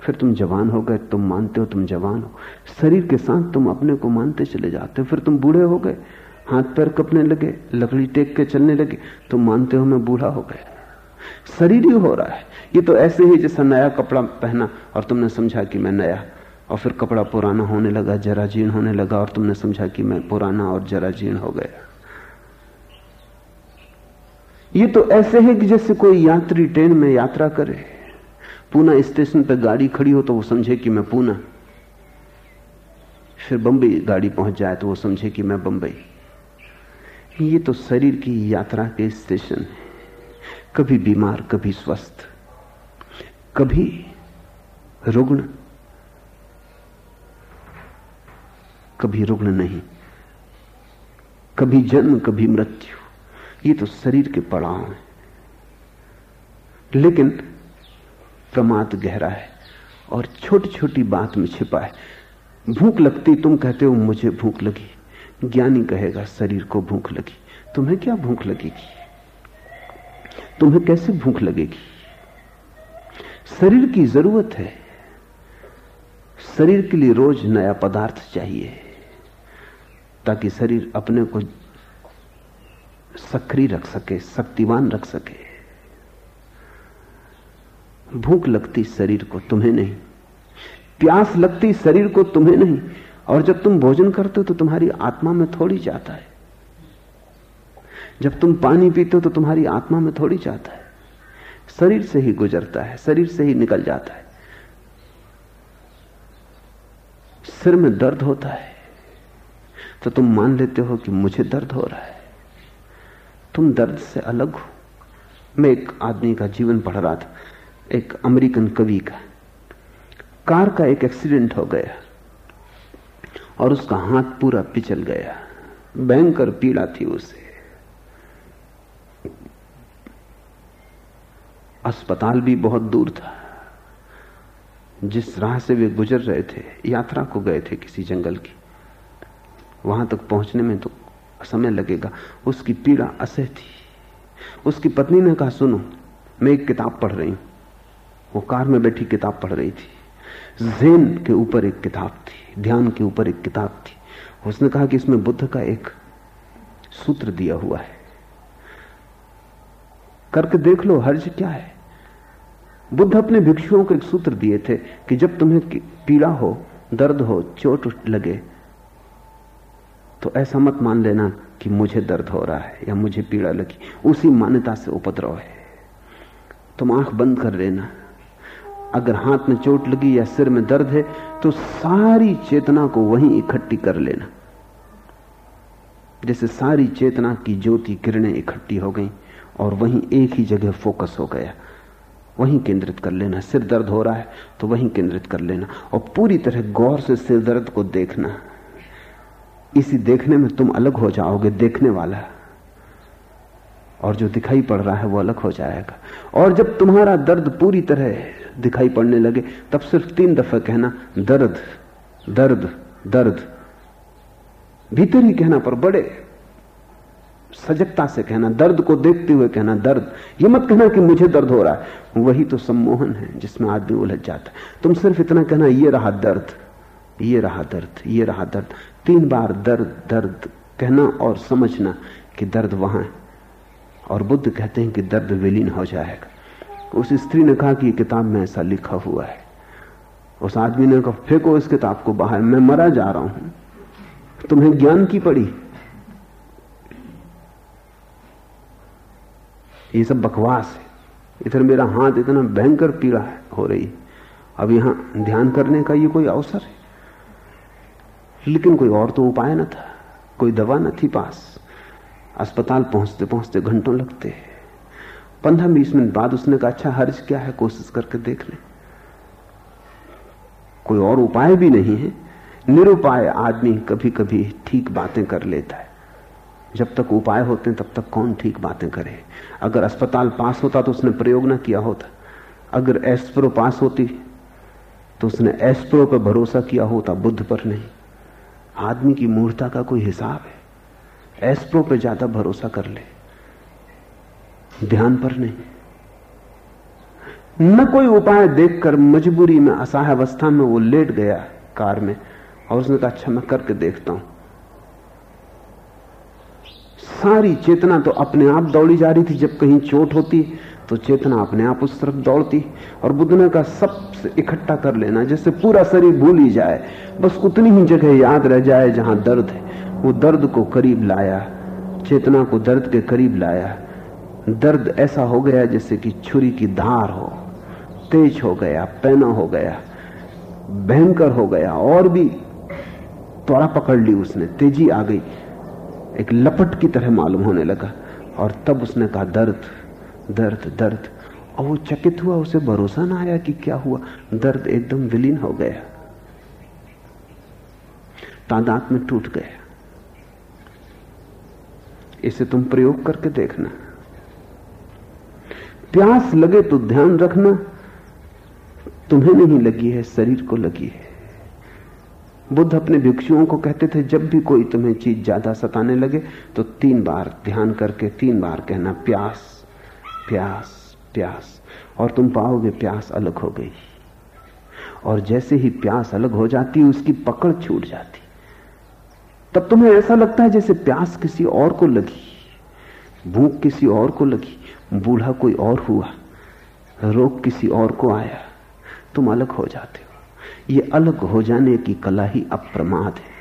फिर तुम जवान हो गए, तुम मानते हो तुम जवान हो। शरीर के साथ तुम अपने को मानते चले जाते हो। फिर तुम बूढ़े हो गए, हाथ पैर कपने लगे, लकड़ी टेक के चलने लगे, तुम मानते हो मैं बूढ़ा हो गया। शरीर ही हो रहा है। ये तो ऐसे ही जैसा नया कपड़ा पहना और तुमने समझा कि मैं नया और फिर कपड़ा पुराना होने लगा, जरा जीर्ण होने लगा और तुमने समझा कि मैं पुराना और जरा जीर्ण हो गया। ये तो ऐसे है कि जैसे कोई यात्री ट्रेन में यात्रा करे, पूना स्टेशन पर गाड़ी खड़ी हो तो वो समझे कि मैं पूना। फिर बंबई गाड़ी पहुँच जाए तो वो समझे कि मैं बंबई। ये तो शरीर की यात्रा के स्टेशन है। कभी बीमार, कभी स्वस्थ, कभी रुग्ण। कभी रुग्ण नहीं, कभी जन्म, कभी मृत्यु। ये तो शरीर के पड़ाव हैं। लेकिन प्रमाद गहरा है और छोटी छोटी बात में छिपा है। भूख लगती, तुम कहते हो, मुझे भूख लगी। ज्ञानी कहेगा, शरीर को भूख लगी। तुम्हें क्या भूख लगेगी? तुम्हें कैसे भूख लगेगी? शरीर की ज़रूरत है। शरीर के लिए रोज नया पदार्थ चाहिए। ताकि शरीर अपने को सक्रिय रख सके शक्तिवान रख सके। भूख लगती शरीर को, तुम्हें नहीं। प्यास लगती शरीर को, तुम्हें नहीं। और जब तुम भोजन करते हो तो तुम्हारी आत्मा में थोड़ी जाता है। जब तुम पानी पीते हो तो तुम्हारी आत्मा में थोड़ी जाता है। शरीर से ही गुजरता है, शरीर से ही निकल जाता है। सिर में दर्द होता है। तो तुम मान लेते हो कि मुझे दर्द हो रहा है। तुम दर्द से अलग हो। मैं एक आदमी का जीवन पढ़ रहा था। एक अमेरिकन कवि का। कार का एक एक्सीडेंट हो गया। और उसका हाथ पूरा पिचल गया। भयंकर पीड़ा थी उसे। अस्पताल भी बहुत दूर था। जिस राह से वे गुजर रहे थे, यात्रा को गए थे किसी जंगल की। वहाँ तक पहुँचने में तो समय लगेगा। उसकी पीड़ा असह थी। उसकी पत्नी ने कहा, सुनो, मैं एक किताब पढ़ रही हूँ। वो कार में बैठी किताब पढ़ रही थी। जेन के ऊपर एक किताब थी, ध्यान के ऊपर एक किताब थी। उसने कहा कि इसमें बुद्ध का एक सूत्र दिया हुआ है। करके देख लो, हर्ज क्या है? बुद्ध अपने भिक्षुओं को एक सूत्र दिए थे कि जब तुम्हें पीड़ा हो, दर्द हो, चोट लगे तो ऐसा मत मान लेना कि मुझे दर्द हो रहा है या मुझे पीड़ा लगी। उसी मान्यता से उपद्रव है। तुम आँख बंद कर लेना। अगर हाथ में चोट लगी या सिर में दर्द है तो सारी चेतना को वहीं इकट्ठी कर लेना। जैसे सारी चेतना की ज्योति किरणें इकट्ठी हो गई और वहीं एक ही जगह फोकस हो गया। वहीं केंद्रित कर लेना। सिर दर्द हो रहा है तो वहीं केंद्रित कर लेना। और पूरी तरह गौर से सिर दर्द को देखना। इसी देखने में तुम अलग हो जाओगे, देखने वाला। और जो दिखाई पड़ रहा है वो अलग हो जाएगा। और जब तुम्हारा दर्द पूरी तरह दिखाई पड़ने लगे, तब सिर्फ़ तीन दफ़ा कहना, दर्द दर्द दर्द। भीतर ही कहना पर बड़े सजगता से कहना, दर्द को देखते हुए कहना, दर्द। ये मत कहना कि मुझे दर्द हो रहा है। वही तो सम्मोहन है जिसमें आदमी उलझ जाता है। तुम सिर्फ़ इतना कहना, ये रहा दर्द, ये रहा दर्द, ये रहा दर्द। तीन बार दर्द दर्द कहना और समझना कि दर्द वहाँ है। और बुद्ध कहते हैं कि दर्द विलीन हो जाएगा। उस स्त्री ने कहा कि किताब में ऐसा लिखा हुआ है। उस आदमी ने कहा, फेंको इस किताब को बाहर, मैं मरा जा रहा हूँ। तुम्हें ज्ञान की पड़ी। ये सब बकवास है। इधर मेरा हाथ इतना भयंकर पीड़ा हो रही। अब यहाँ ध्यान करने का ये कोई अवसर है? लेकिन कोई और तो उपाय न था। कोई दवा न थी पास। अस्पताल पहुँचते पहुँचते घंटों लगते। पंद्रह बीस मिनट बाद उसने कहा अच्छा हर्ज क्या है? कोशिश करके देख ले। कोई और उपाय भी नहीं है। निरुपाय आदमी कभी कभी ठीक बातें कर लेता है। जब तक उपाय होते हैं, तब तक कौन ठीक बातें करे? अगर अस्पताल पास होता तो उसने प्रयोग ना किया होता। अगर एस्प्रो पास होती तो उसने एस्प्रो पर भरोसा किया होता, बुद्ध पर नहीं। आदमी की मूर्ता का कोई हिसाब है? एस्प्रो पे ज़्यादा भरोसा कर ले। ध्यान पर नहीं। न कोई उपाय देखकर मजबूरी में असहाय अवस्था में वो लेट गया कार में और उसने कहा अच्छा मैं करके देखता हूँ। सारी चेतना तो अपने आप दौड़ी जा रही थी जब कहीं चोट होती तो चेतना अपने आप उस तरफ़ दौड़ती और बुद्ध ने कहा सबसे इकट्ठा कर लेना जैसे पूरा शरीर भूल ही जाए। बस उतनी ही जगह याद रह जाए जहाँ दर्द है। वो दर्द को करीब लाया, चेतना को दर्द के करीब लाया। दर्द ऐसा हो गया जैसे कि छुरी की धार हो। तेज हो गया, पैना हो गया, भयंकर हो गया, और भी त्वरा पकड़ ली उसने, तेज़ी आ गई। एक लपट की तरह मालूम होने लगा और तब उसने कहा, दर्द दर्द दर्द। और वो चकित हुआ, उसे भरोसा ना आया कि क्या हुआ। दर्द एकदम विलीन हो गया। तादाद में टूट गया। इसे तुम प्रयोग करके देखना। प्यास लगे तो ध्यान रखना। तुम्हें नहीं लगी है, शरीर को लगी है। बुद्ध अपने भिक्षुओं को कहते थे, जब भी कोई तुम्हें चीज़ ज़्यादा सताने लगे तो तीन बार ध्यान करके, तीन बार कहना, प्यास प्यास प्यास। और तुम पाओगे प्यास अलग हो गई। और जैसे ही प्यास अलग हो जाती, उसकी पकड़ छूट जाती। तब तुम्हें ऐसा लगता है जैसे प्यास किसी और को लगी, भूख किसी और को लगी, बूढ़ा कोई और हुआ, रोग किसी और को आया। तुम अलग हो जाते हो। ये अलग हो जाने की कला ही अप्रमाद है।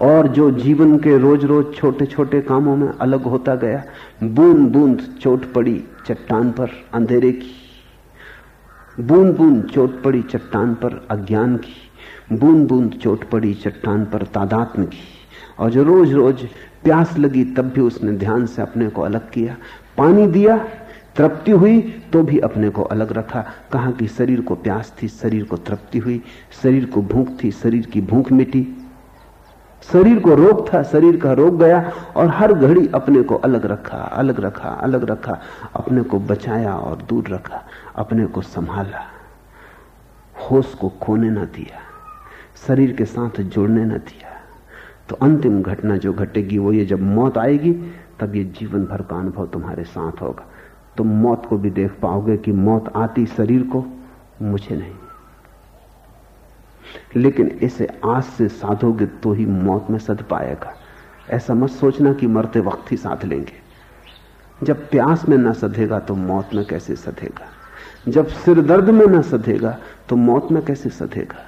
और जो जीवन के रोज रोज छोटे छोटे कामों में अलग होता गया बूंद बूंद चोट पड़ी चट्टान पर अंधेरे की बूंद बूंद चोट पड़ी चट्टान पर अज्ञान की बूंद बूंद चोट पड़ी चट्टान पर तादात्म की। और जो रोज रोज प्यास लगी तब भी उसने ध्यान से अपने को अलग किया। पानी दिया, तृप्ति हुई तो भी अपने को अलग रखा। कहा कि शरीर को प्यास थी, शरीर को तृप्ति हुई, शरीर को भूख थी, शरीर की भूख मिटी। शरीर को रोग था, शरीर का रोग गया और हर घड़ी अपने को अलग रखा अलग रखा अलग रखा, अपने को बचाया और दूर रखा, अपने को संभाला। होश को खोने ना दिया, शरीर के साथ जुड़ने ना दिया। तो अंतिम घटना जो घटेगी वो ये, जब मौत आएगी, तब ये जीवन भर का अनुभव तुम्हारे साथ होगा। तुम मौत को भी देख पाओगे कि मौत आती शरीर को, मुझे नहीं। लेकिन इसे आज से साधोगे तो ही मौत में सद पाएगा। ऐसा मत सोचना कि मरते वक्त ही साध लेंगे। जब प्यास में ना सधेगा तो मौत में कैसे सधेगा? जब सिर दर्द में ना सधेगा तो मौत में कैसे सधेगा?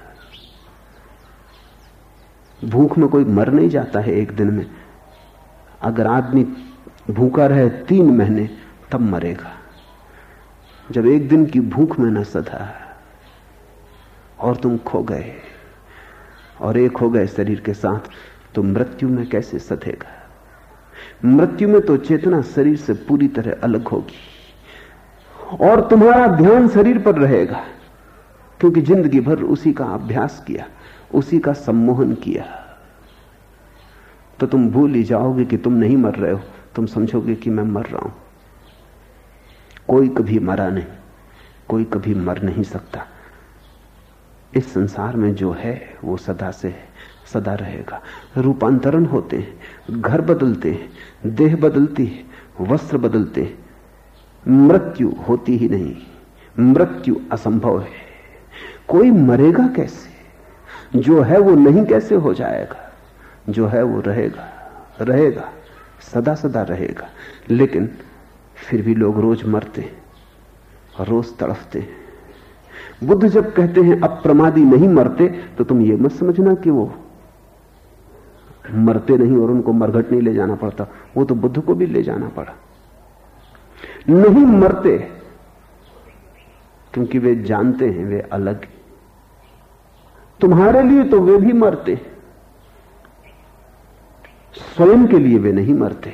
भूख में कोई मर नहीं जाता है एक दिन में। अगर आदमी भूखा रहे तीन महीने, तब मरेगा। जब एक दिन की भूख में न सधा। और तुम खो गए। और एक हो गए शरीर के साथ तो मृत्यु में कैसे सधेगा? मृत्यु में तो चेतना शरीर से पूरी तरह अलग होगी। और तुम्हारा ध्यान शरीर पर रहेगा, क्योंकि ज़िंदगी भर उसी का अभ्यास किया, उसी का सम्मोहन किया। तो तुम भूल ही जाओगे कि तुम नहीं मर रहे हो। तुम समझोगे कि मैं मर रहा हूँ। कोई कभी मरा नहीं, कोई कभी मर नहीं सकता। इस संसार में जो है, वो सदा से है, सदा रहेगा। रूपांतरण होते हैं, घर बदलते हैं, देह बदलती है, वस्त्र बदलते हैं। मृत्यु होती ही नहीं, मृत्यु असंभव है। कोई मरेगा कैसे? जो है वो नहीं कैसे हो जाएगा? जो है वो रहेगा रहेगा, सदा सदा रहेगा। लेकिन फिर भी लोग रोज मरते रोज तड़फते बुद्ध जब कहते हैं अप्रमादी नहीं मरते तो तुम ये मत समझना कि वो मरते नहीं और उनको मरघट नहीं ले जाना पड़ता। वो तो बुद्ध को भी ले जाना पड़ा। नहीं मरते, क्योंकि वे जानते हैं, वे अलग तुम्हारे लिए तो वे भी मरते स्वयं के लिए वे नहीं मरते,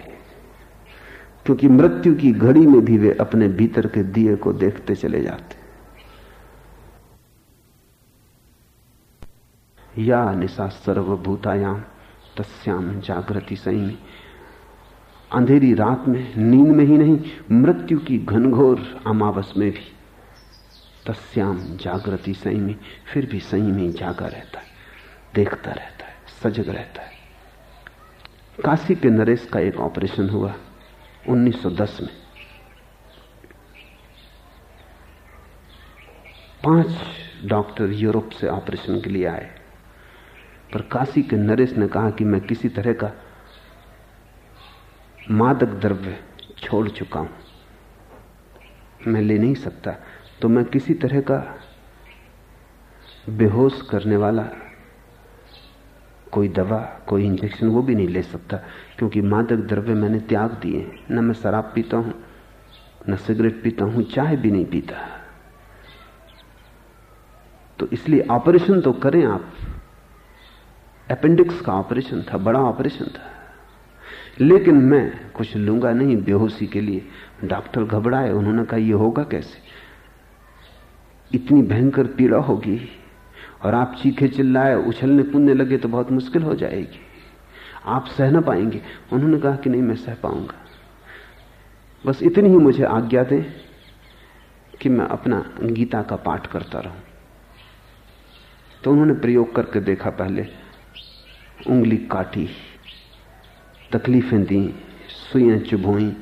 क्योंकि मृत्यु की घड़ी में भी वे अपने भीतर के दिए को देखते चले जाते। या निशा सर्वभूतायाम तस्याम जागृति संयमी अंधेरी रात में, नींद में ही नहीं, मृत्यु की घनघोर अमावस में भी। तस्याम जागृति संयमी फिर भी संयमी जागा रहता है, देखता रहता है, सजग रहता है। काशी के नरेश का एक ऑपरेशन हुआ 1910 में। पाँच डॉक्टर यूरोप से ऑपरेशन के लिए आए। पर काशी के नरेश ने कहा कि मैं किसी तरह का मादक द्रव्य छोड़ चुका हूँ। मैं ले नहीं सकता। तो मैं किसी तरह का बेहोश करने वाला कोई दवा, कोई इंजेक्शन वो भी नहीं ले सकता, क्योंकि मादक द्रव्य मैंने त्याग दिए। न मैं शराब पीता हूँ, न सिगरेट पीता हूँ, चाय भी नहीं पीता। तो इसलिए ऑपरेशन तो करें आप। अपेंडिक्स का ऑपरेशन था, बड़ा ऑपरेशन था। लेकिन मैं कुछ लूँगा नहीं, बेहोशी के लिए। डॉक्टर घबराए, उन्होंने कहा यह होगा कैसे? इतनी भयंकर पीड़ा होगी और आप चीखे चिल्लाए, उछलने कूदने लगे तो बहुत मुश्किल हो जाएगी। आप सह ना पाएँगे। उन्होंने कहा कि नहीं, मैं सह पाऊँगा। बस इतनी ही मुझे आज्ञा दें कि मैं अपना गीता का पाठ करता रहूँ। तो उन्होंने प्रयोग करके देखा पहले उंगली काटी, तकलीफें दी, सुइयाँ चुभोई,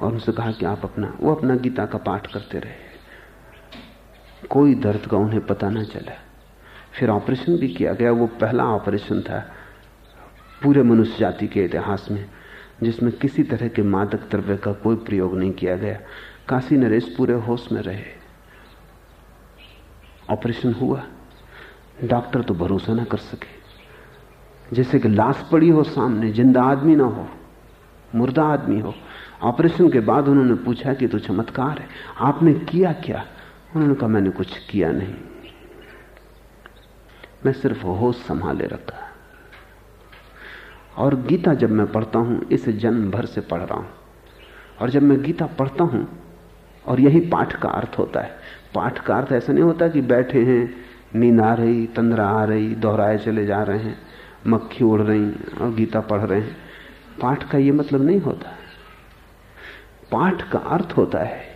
और उनसे कहा कि आप अपना, वो अपना गीता का पाठ करते रहे। कोई दर्द का उन्हें पता ना चला। फिर ऑपरेशन भी किया गया, वो पहला ऑपरेशन था पूरे मनुष्य जाति के इतिहास में, जिसमें किसी तरह के मादक द्रव्य का कोई प्रयोग नहीं किया गया। काशी नरेश पूरे होश में रहे। ऑपरेशन हुआ। डॉक्टर तो भरोसा ना कर सके। जैसे कि लाश पड़ी हो सामने, ज़िंदा आदमी ना हो, मुर्दा आदमी हो। ऑपरेशन के बाद उन्होंने पूछा कि तो चमत्कार है। आपने किया क्या? उन्होंने कहा, मैंने कुछ किया नहीं। मैं सिर्फ़ होश संभाले रखा। और गीता जब मैं पढ़ता हूँ, इसे जन्म भर से पढ़ रहा हूँ। और जब मैं गीता पढ़ता हूँ, और यही पाठ का अर्थ होता है। पाठ का अर्थ ऐसा नहीं होता कि बैठे हैं, नींद आ रही, तंद्रा आ रही, दोहराए चले जा रहे हैं। मक्खी उड़ रही और गीता पढ़ रहे हैं। पाठ का यह मतलब नहीं होता। पाठ का अर्थ होता है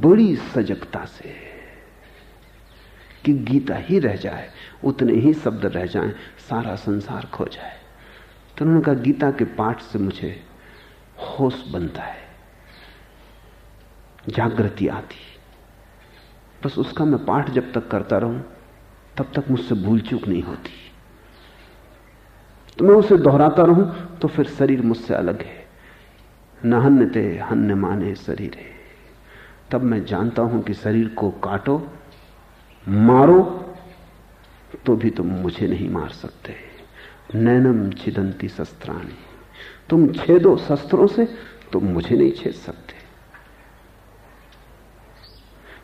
बड़ी सजगता से कि गीता ही रह जाए, उतने ही शब्द रह जाएँ, सारा संसार खो जाए। तो उन्होंने कहा, गीता के पाठ से मुझे होश बनता है, जागृति आती बस उसका मैं पाठ जब तक करता रहूँ, तब तक मुझसे भूल चूक नहीं होती। तो मैं उसे दोहराता रहूँ तो फिर शरीर मुझसे अलग है। न हन्य ते हन्य माने शरीर। है तब मैं जानता हूँ कि शरीर को काटो, मारो तो भी तुम मुझे नहीं मार सकते। नैनम छिदंती शस्त्राणी। तुम छेदो शस्त्रों से तुम मुझे नहीं छेद सकते।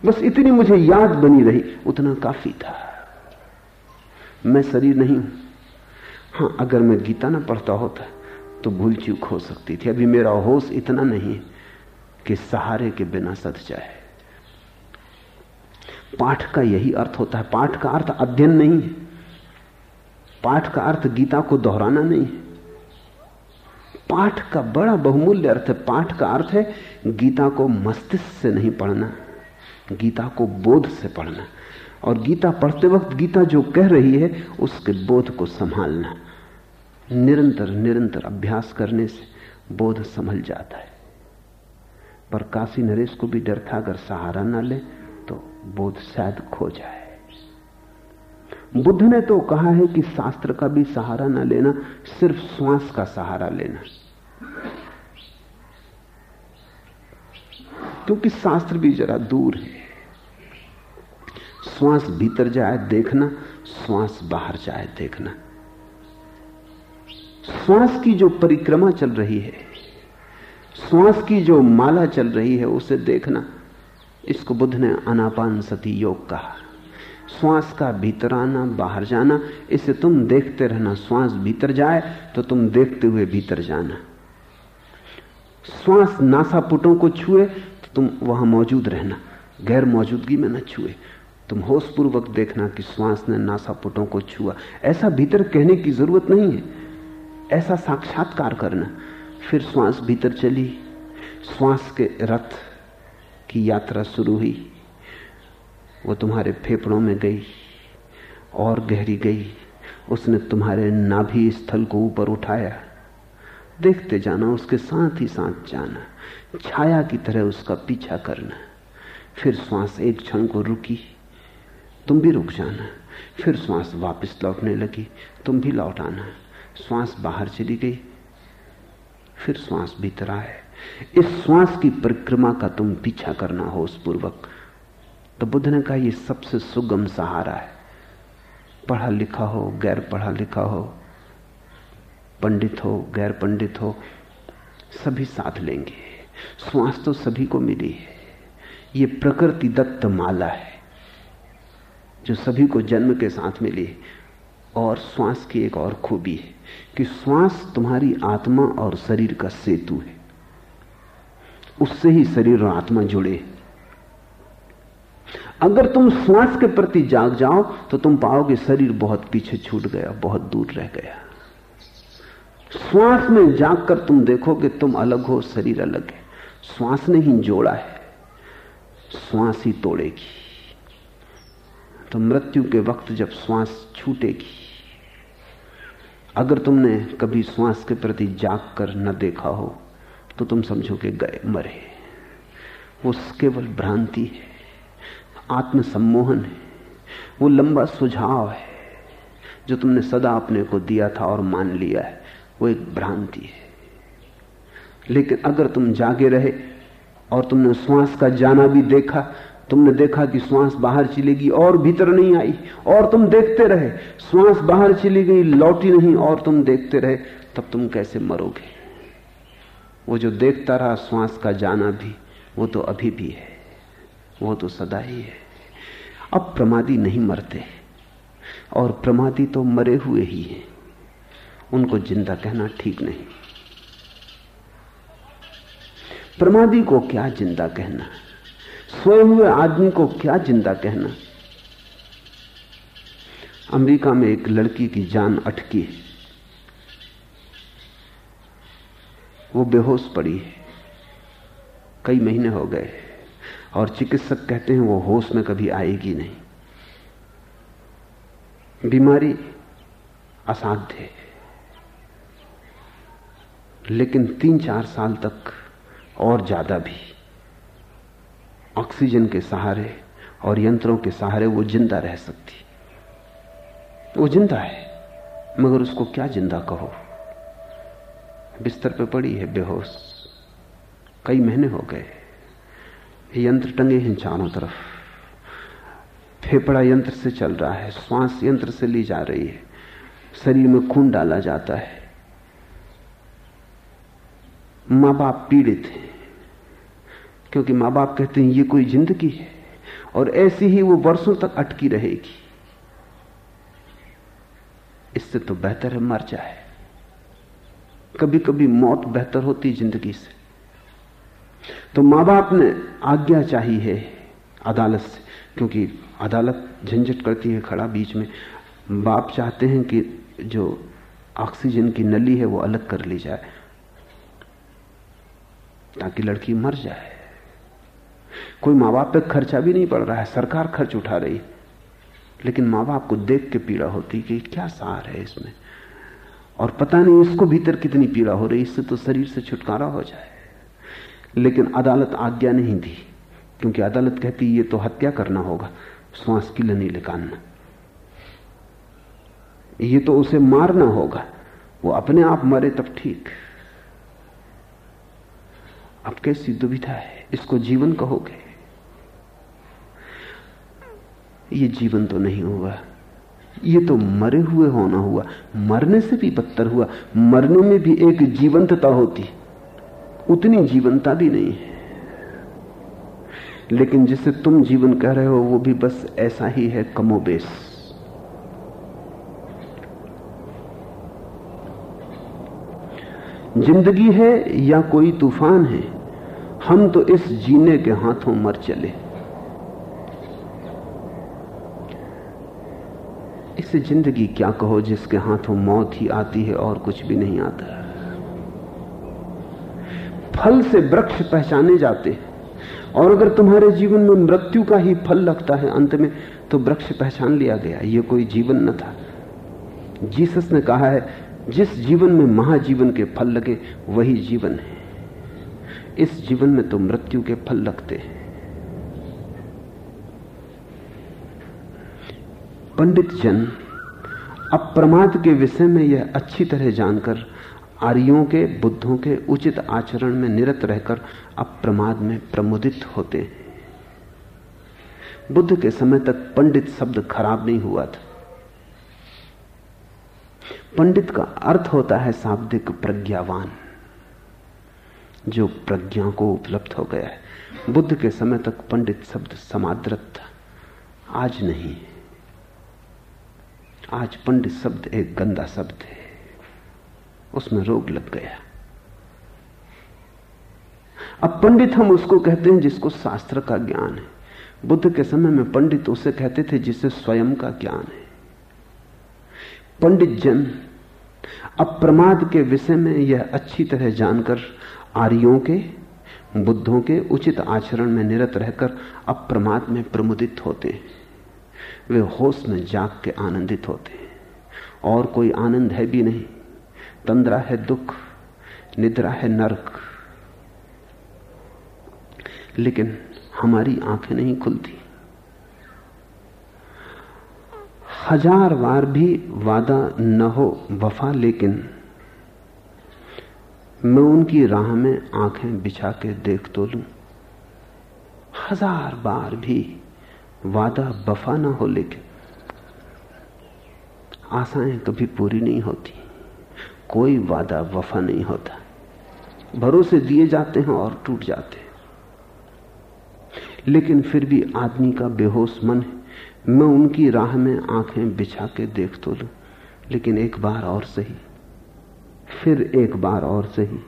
बस इतनी मुझे याद बनी रही, उतना काफ़ी था। मैं शरीर नहीं हूँ। हाँ, अगर मैं गीता ना पढ़ता होता तो भूल चूक हो सकती थी। अभी मेरा होश इतना नहीं कि सहारे के बिना सद जाए। पाठ का यही अर्थ होता है। पाठ का अर्थ अध्ययन नहीं है। पाठ का अर्थ गीता को दोहराना नहीं है। पाठ का बड़ा बहुमूल्य अर्थ है। पाठ का अर्थ है गीता को मस्तिष्क से नहीं पढ़ना, गीता को बोध से पढ़ना। और गीता पढ़ते वक्त गीता जो कह रही है, उसके बोध को संभालना। निरंतर निरंतर अभ्यास करने से बोध संभल जाता है। पर काशी नरेश को भी डर था, अगर सहारा ना ले तो बोध शायद खो जाए। बुद्ध ने तो कहा है कि शास्त्र का भी सहारा ना लेना, सिर्फ़ श्वास का सहारा लेना। क्योंकि शास्त्र भी जरा दूर है। श्वास भीतर जाए देखना, श्वास बाहर जाए देखना। श्वास की जो परिक्रमा चल रही है, श्वास की जो माला चल रही है, उसे देखना, इसको बुद्ध ने अनापान सती योग कहा। श्वास का भीतर आना, बाहर जाना, इसे तुम देखते रहना, श्वास भीतर जाए तो तुम देखते हुए भीतर जाना। श्वास नासापुटों को छुए तो तुम वहाँ मौजूद रहना, गैर मौजूदगी में न छुए। तुम होश पूर्वक देखना कि श्वास ने नासापुटों को छुआ। ऐसा भीतर कहने की ज़रूरत नहीं है। ऐसा साक्षात्कार करना। फिर श्वास भीतर चली। श्वास के रथ की यात्रा शुरू हुई। वो तुम्हारे फेफड़ों में गई और गहरी गई। उसने तुम्हारे नाभि स्थल को ऊपर उठाया। देखते जाना, उसके साथ ही साथ जाना। छाया की तरह उसका पीछा करना। फिर श्वास एक क्षण को रुकी। तुम भी रुक जाना। फिर श्वास वापस लौटने लगी। तुम भी लौट आना। श्वास बाहर चली गई, फिर श्वास भीतर आए। इस श्वास की परिक्रमा का तुम पीछा करना हो उस पूर्वक। तो बुद्ध ने कहा यह सबसे सुगम सहारा है। पढ़ा लिखा हो, गैर पढ़ा लिखा हो, पंडित हो, गैर पंडित हो, सभी साथ लेंगे। श्वास तो सभी को मिली है। ये प्रकृति दत्त माला है, जो सभी को जन्म के साथ मिली है। और श्वास की एक और खूबी है कि श्वास तुम्हारी आत्मा और शरीर का सेतु है। उससे ही शरीर और आत्मा जुड़े अगर तुम श्वास के प्रति जाग जाओ तो तुम पाओगे शरीर बहुत पीछे छूट गया, बहुत दूर रह गया। श्वास में जागकर तुम देखोगे तुम अलग हो, शरीर अलग है। श्वास ने ही जोड़ा है। श्वास ही तोड़ेगी। तो मृत्यु के वक्त जब श्वास छूटेगी अगर तुमने कभी श्वास के प्रति जाग कर न देखा हो तो तुम समझो कि गए मरे वो केवल भ्रांति है, आत्मसम्मोहन है, वो लंबा सुझाव है। जो तुमने सदा अपने को दिया था और मान लिया है, वो एक भ्रांति है। लेकिन अगर तुम जागे रहे और तुमने श्वास का जाना भी देखा तुमने देखा कि श्वास बाहर चलेगी और भीतर नहीं आई, और तुम देखते रहे। श्वास बाहर चली गई, लौटी नहीं और तुम देखते रहे। तब तुम कैसे मरोगे? वो जो देखता रहा श्वास का जाना भी, वो तो अभी भी है। वो तो सदा ही है। अब प्रमादी नहीं मरते। और प्रमादी तो मरे हुए ही हैं। उनको ज़िंदा कहना ठीक नहीं। प्रमादी को क्या ज़िंदा कहना? सोए हुए आदमी को क्या ज़िंदा कहना? अमेरिका में एक लड़की की जान अटकी है। वो बेहोश पड़ी है। कई महीने हो गए और चिकित्सक कहते हैं वो होश में कभी आएगी नहीं। बीमारी असाध्य है। लेकिन तीन चार साल तक और ज़्यादा भी। ऑक्सीजन के सहारे और यंत्रों के सहारे वो ज़िंदा रह सकती वो ज़िंदा है, मगर उसको क्या ज़िंदा कहो? बिस्तर पे पड़ी है, बेहोश। कई महीने हो गए। यंत्र टंगे हैं चारों तरफ़। फेफड़ा यंत्र से चल रहा है, श्वास यंत्र से ली जा रही है। शरीर में खून डाला जाता है। माँ बाप पीड़ित हैं। क्योंकि माँ बाप कहते हैं, ये कोई ज़िंदगी है। और ऐसी ही वो वर्षों तक अटकी रहेगी। इससे तो बेहतर है मर जाए। कभी कभी मौत बेहतर होती ज़िंदगी से। तो माँ बाप ने आज्ञा चाहिए है अदालत से, क्योंकि अदालत झंझट करती है खड़ा बीच में। बाप चाहते हैं कि जो ऑक्सीजन की नली है वो अलग कर ली जाए, ताकि लड़की मर जाए। कोई माँ बाप पे खर्चा भी नहीं पड़ रहा है, सरकार खर्च उठा रही लेकिन माँ बाप को देख के पीड़ा होती कि क्या सार है इसमें। और पता नहीं इसको भीतर कितनी पीड़ा हो रही इससे तो शरीर से छुटकारा हो जाए। लेकिन अदालत आज्ञा नहीं दी, क्योंकि अदालत कहती ये तो हत्या करना होगा, श्वास की लनी निकालना ये तो उसे मारना होगा, वो अपने आप मरे तब ठीक। अब कैसी दुविधा है इसको जीवन कहोगे? ये जीवन तो नहीं हुआ। ये तो मरे हुए होना हुआ। मरने से भी बदतर हुआ। मरने में भी एक जीवंतता होती। उतनी जीवनता भी नहीं है। लेकिन जिसे तुम जीवन कह रहे हो, वो भी बस ऐसा ही है कमोबेश। ज़िंदगी है या कोई तूफ़ान है, हम तो इस जीने के हाथों मर चले। इसे ज़िंदगी क्या कहो जिसके हाथों मौत ही आती है और कुछ भी नहीं आता? फल से वृक्ष पहचाने जाते हैं, और अगर तुम्हारे जीवन में मृत्यु का ही फल लगता है अंत में तो वृक्ष पहचान लिया गया, ये कोई जीवन न था। जीसस ने कहा है जिस जीवन में महाजीवन के फल लगे, वही जीवन है। इस जीवन में तो मृत्यु के फल लगते हैं। पंडित जन अप्रमाद के विषय में यह अच्छी तरह जानकर, आर्यों के, बुद्धों के उचित आचरण में निरत रहकर अप्रमाद में प्रमुदित होते हैं। बुद्ध के समय तक पंडित शब्द खराब नहीं हुआ था। पंडित का अर्थ होता है शाब्दिक प्रज्ञावान, जो प्रज्ञा को उपलब्ध हो गया है। बुद्ध के समय तक पंडित शब्द समाद्रत था आज नहीं आज पंडित शब्द एक गंदा शब्द है। उसमें रोग लग गया। अब पंडित हम उसको कहते हैं जिसको शास्त्र का ज्ञान है। बुद्ध के समय में पंडित उसे कहते थे जिसे स्वयं का ज्ञान है। पंडित जन अप्रमाद के विषय में यह अच्छी तरह जानकर, आर्यों के, बुद्धों के उचित आचरण में निरत रहकर अप्रमाद में प्रमुदित होते हैं। वे होश में जाग के आनंदित होते हैं। और कोई आनंद है भी नहीं। तंद्रा है दुख, निद्रा है नरक। लेकिन हमारी आँखें नहीं खुलती। हज़ार बार भी वादा न हो, वफा, लेकिन मैं उनकी राह में आँखें बिछा के देख तो लू। हज़ार बार भी वादा, वफा ना हो, लेकिन आशाएँ कभी पूरी नहीं होती। कोई वादा, वफा नहीं होता। भरोसे दिए जाते हैं और टूट जाते हैं। लेकिन फिर भी आदमी का बेहोश मन है। मैं उनकी राह में आँखें बिछा के देख तो लू, लेकिन एक बार और सही, फिर एक बार और सही।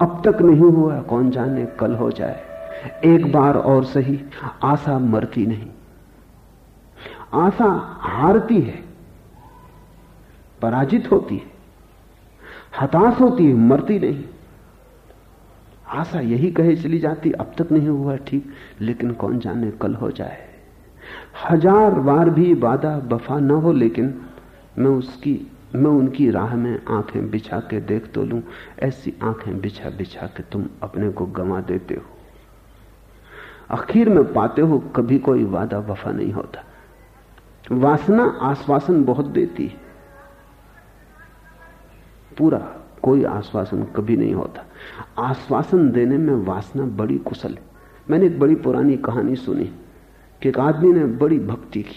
अब तक नहीं हुआ कौन जाने कल हो जाए, एक बार और सही, आशा मरती नहीं। आशा हारती है, पराजित होती है, हताश होती है, मरती नहीं। आशा यही कहे चली जाती, अब तक नहीं हुआ ठीक, लेकिन कौन जाने कल हो जाए। हज़ार बार भी वादा वफा ना हो, लेकिन मैं उसकी, मैं उनकी राह में आँखें बिछा के देख तो लू। ऐसी आँखें बिछा बिछा के तुम अपने को गंवा देते हो। आखिर में पाते हो, कभी कोई वादा वफा नहीं होता। वासना आश्वासन बहुत देती है। पूरा कोई आश्वासन कभी नहीं होता। आश्वासन देने में वासना बड़ी कुशल है। मैंने एक बड़ी पुरानी कहानी सुनी। कि एक आदमी ने बड़ी भक्ति की,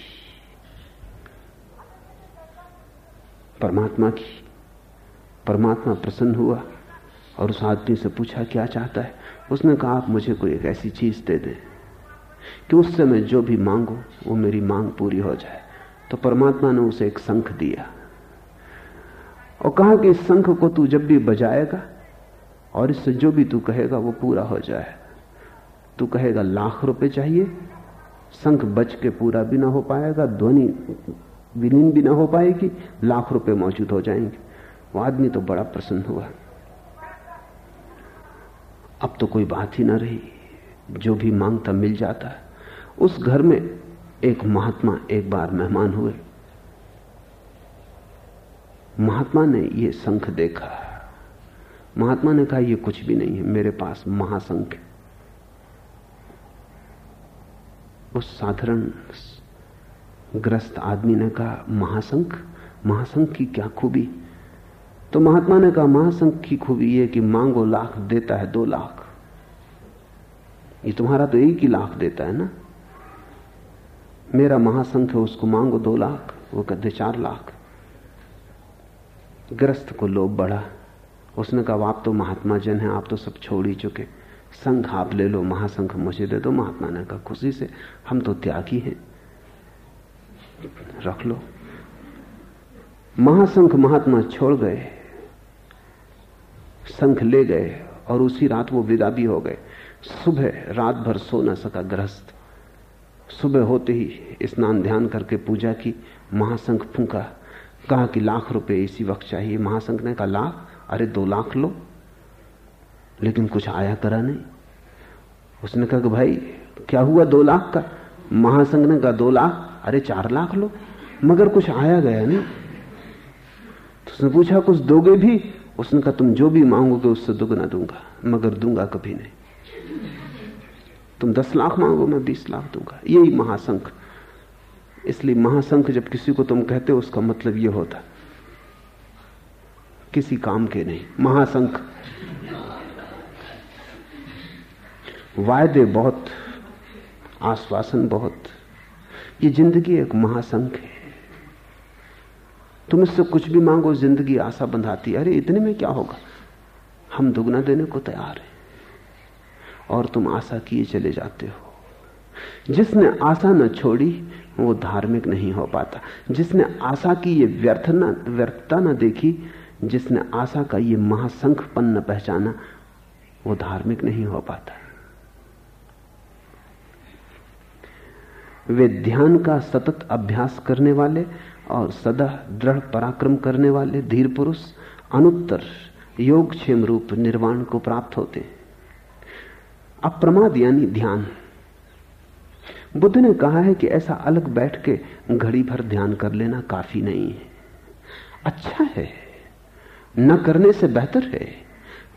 परमात्मा की। परमात्मा प्रसन्न हुआ और उस आदमी से पूछा, क्या चाहता है? उसने कहा, आप मुझे कोई एक ऐसी चीज़ दे दें कि उससे मैं जो भी मांगू, वो मेरी मांग पूरी हो जाए। तो परमात्मा ने उसे एक शंख दिया और कहा कि इस शंख को तू जब भी बजाएगा और इससे जो भी तू कहेगा, वो पूरा हो जाए। तू कहेगा, लाख रुपए चाहिए शंख बच के पूरा भी ना हो पाएगा, ध्वनि विलीन भी ना हो पाएगी, लाख रुपए मौजूद हो जाएँगे। वो आदमी तो बड़ा प्रसन्न हुआ। अब तो कोई बात ही ना रही। जो भी माँगता मिल जाता। है उस घर में एक महात्मा एक बार मेहमान हुए। महात्मा ने यह शंख देखा। महात्मा ने कहा यह कुछ भी नहीं है, मेरे पास महासंख है। उस साधारण ग्रस्त आदमी ने कहा, महासंख महासंख की क्या खूबी? तो महात्मा ने कहा, महासंख की खूबी यह कि मांगो लाख देता है दो लाख। ये तुम्हारा तो एक ही लाख देता है ना? मेरा महासंख है, उसको मांगो दो लाख, वो कहते चार लाख। ग्रस्त को लोभ बढ़ा। उसने कहा, आप तो महात्मा जन है, आप तो सब छोड़ ही चुके। संघ आप ले लो, महासंघ मुझे दे दो, महात्मा ने कहा, खुशी से, हम तो त्यागी हैं। रख लो। महासंघ महात्मा छोड़ गए, संघ ले गए, और उसी रात वो विदा भी हो गए। सुबह रात भर सो न सका ग्रस्त सुबह होते ही स्नान ध्यान करके पूजा की, महासंघ फूका, कहा कि लाख रुपए इसी वक्त चाहिए। महासंघ ने कहा, लाख? अरे दो लाख लो। लेकिन कुछ आया करा नहीं। उसने कहा कि भाई, क्या हुआ दो लाख का? महासंघ ने कहा, दो लाख? अरे, चार लाख लो। मगर कुछ आया गया नहीं। तो उसने पूछा, कुछ दोगे भी? उसने कहा, तुम जो भी मांगोगे उससे दुगना दूँगा, मगर दूँगा कभी नहीं। तुम दस लाख मांगो, मैं बीस लाख दूँगा। यही महासंघ। इसलिए महासंघ जब किसी को तुम कहते हो, उसका मतलब यह होता। किसी काम के नहीं। महासंघ। वायदे बहुत, आश्वासन बहुत। ये ज़िंदगी एक महासंघ है। तुम इससे कुछ भी मांगो, ज़िंदगी आशा बंधाती है। अरे, इतने में क्या होगा? हम दुगना देने को तैयार हैं। और तुम आशा किए चले जाते हो। जिसने आशा न छोड़ी, वो धार्मिक नहीं हो पाता। जिसने आशा की ये व्यर्थ न व्यर्थता न देखी, जिसने आशा का ये महासंखपन न पहचाना, वो धार्मिक नहीं हो पाता। वे ध्यान का सतत अभ्यास करने वाले और सदा दृढ़ पराक्रम करने वाले धीर पुरुष अनुत्तर योगक्षेम रूप निर्वाण को प्राप्त होते। अप्रमाद यानी ध्यान। बुद्ध ने कहा है कि ऐसा अलग बैठ के घड़ी भर ध्यान कर लेना काफ़ी नहीं है। अच्छा है। न करने से बेहतर है।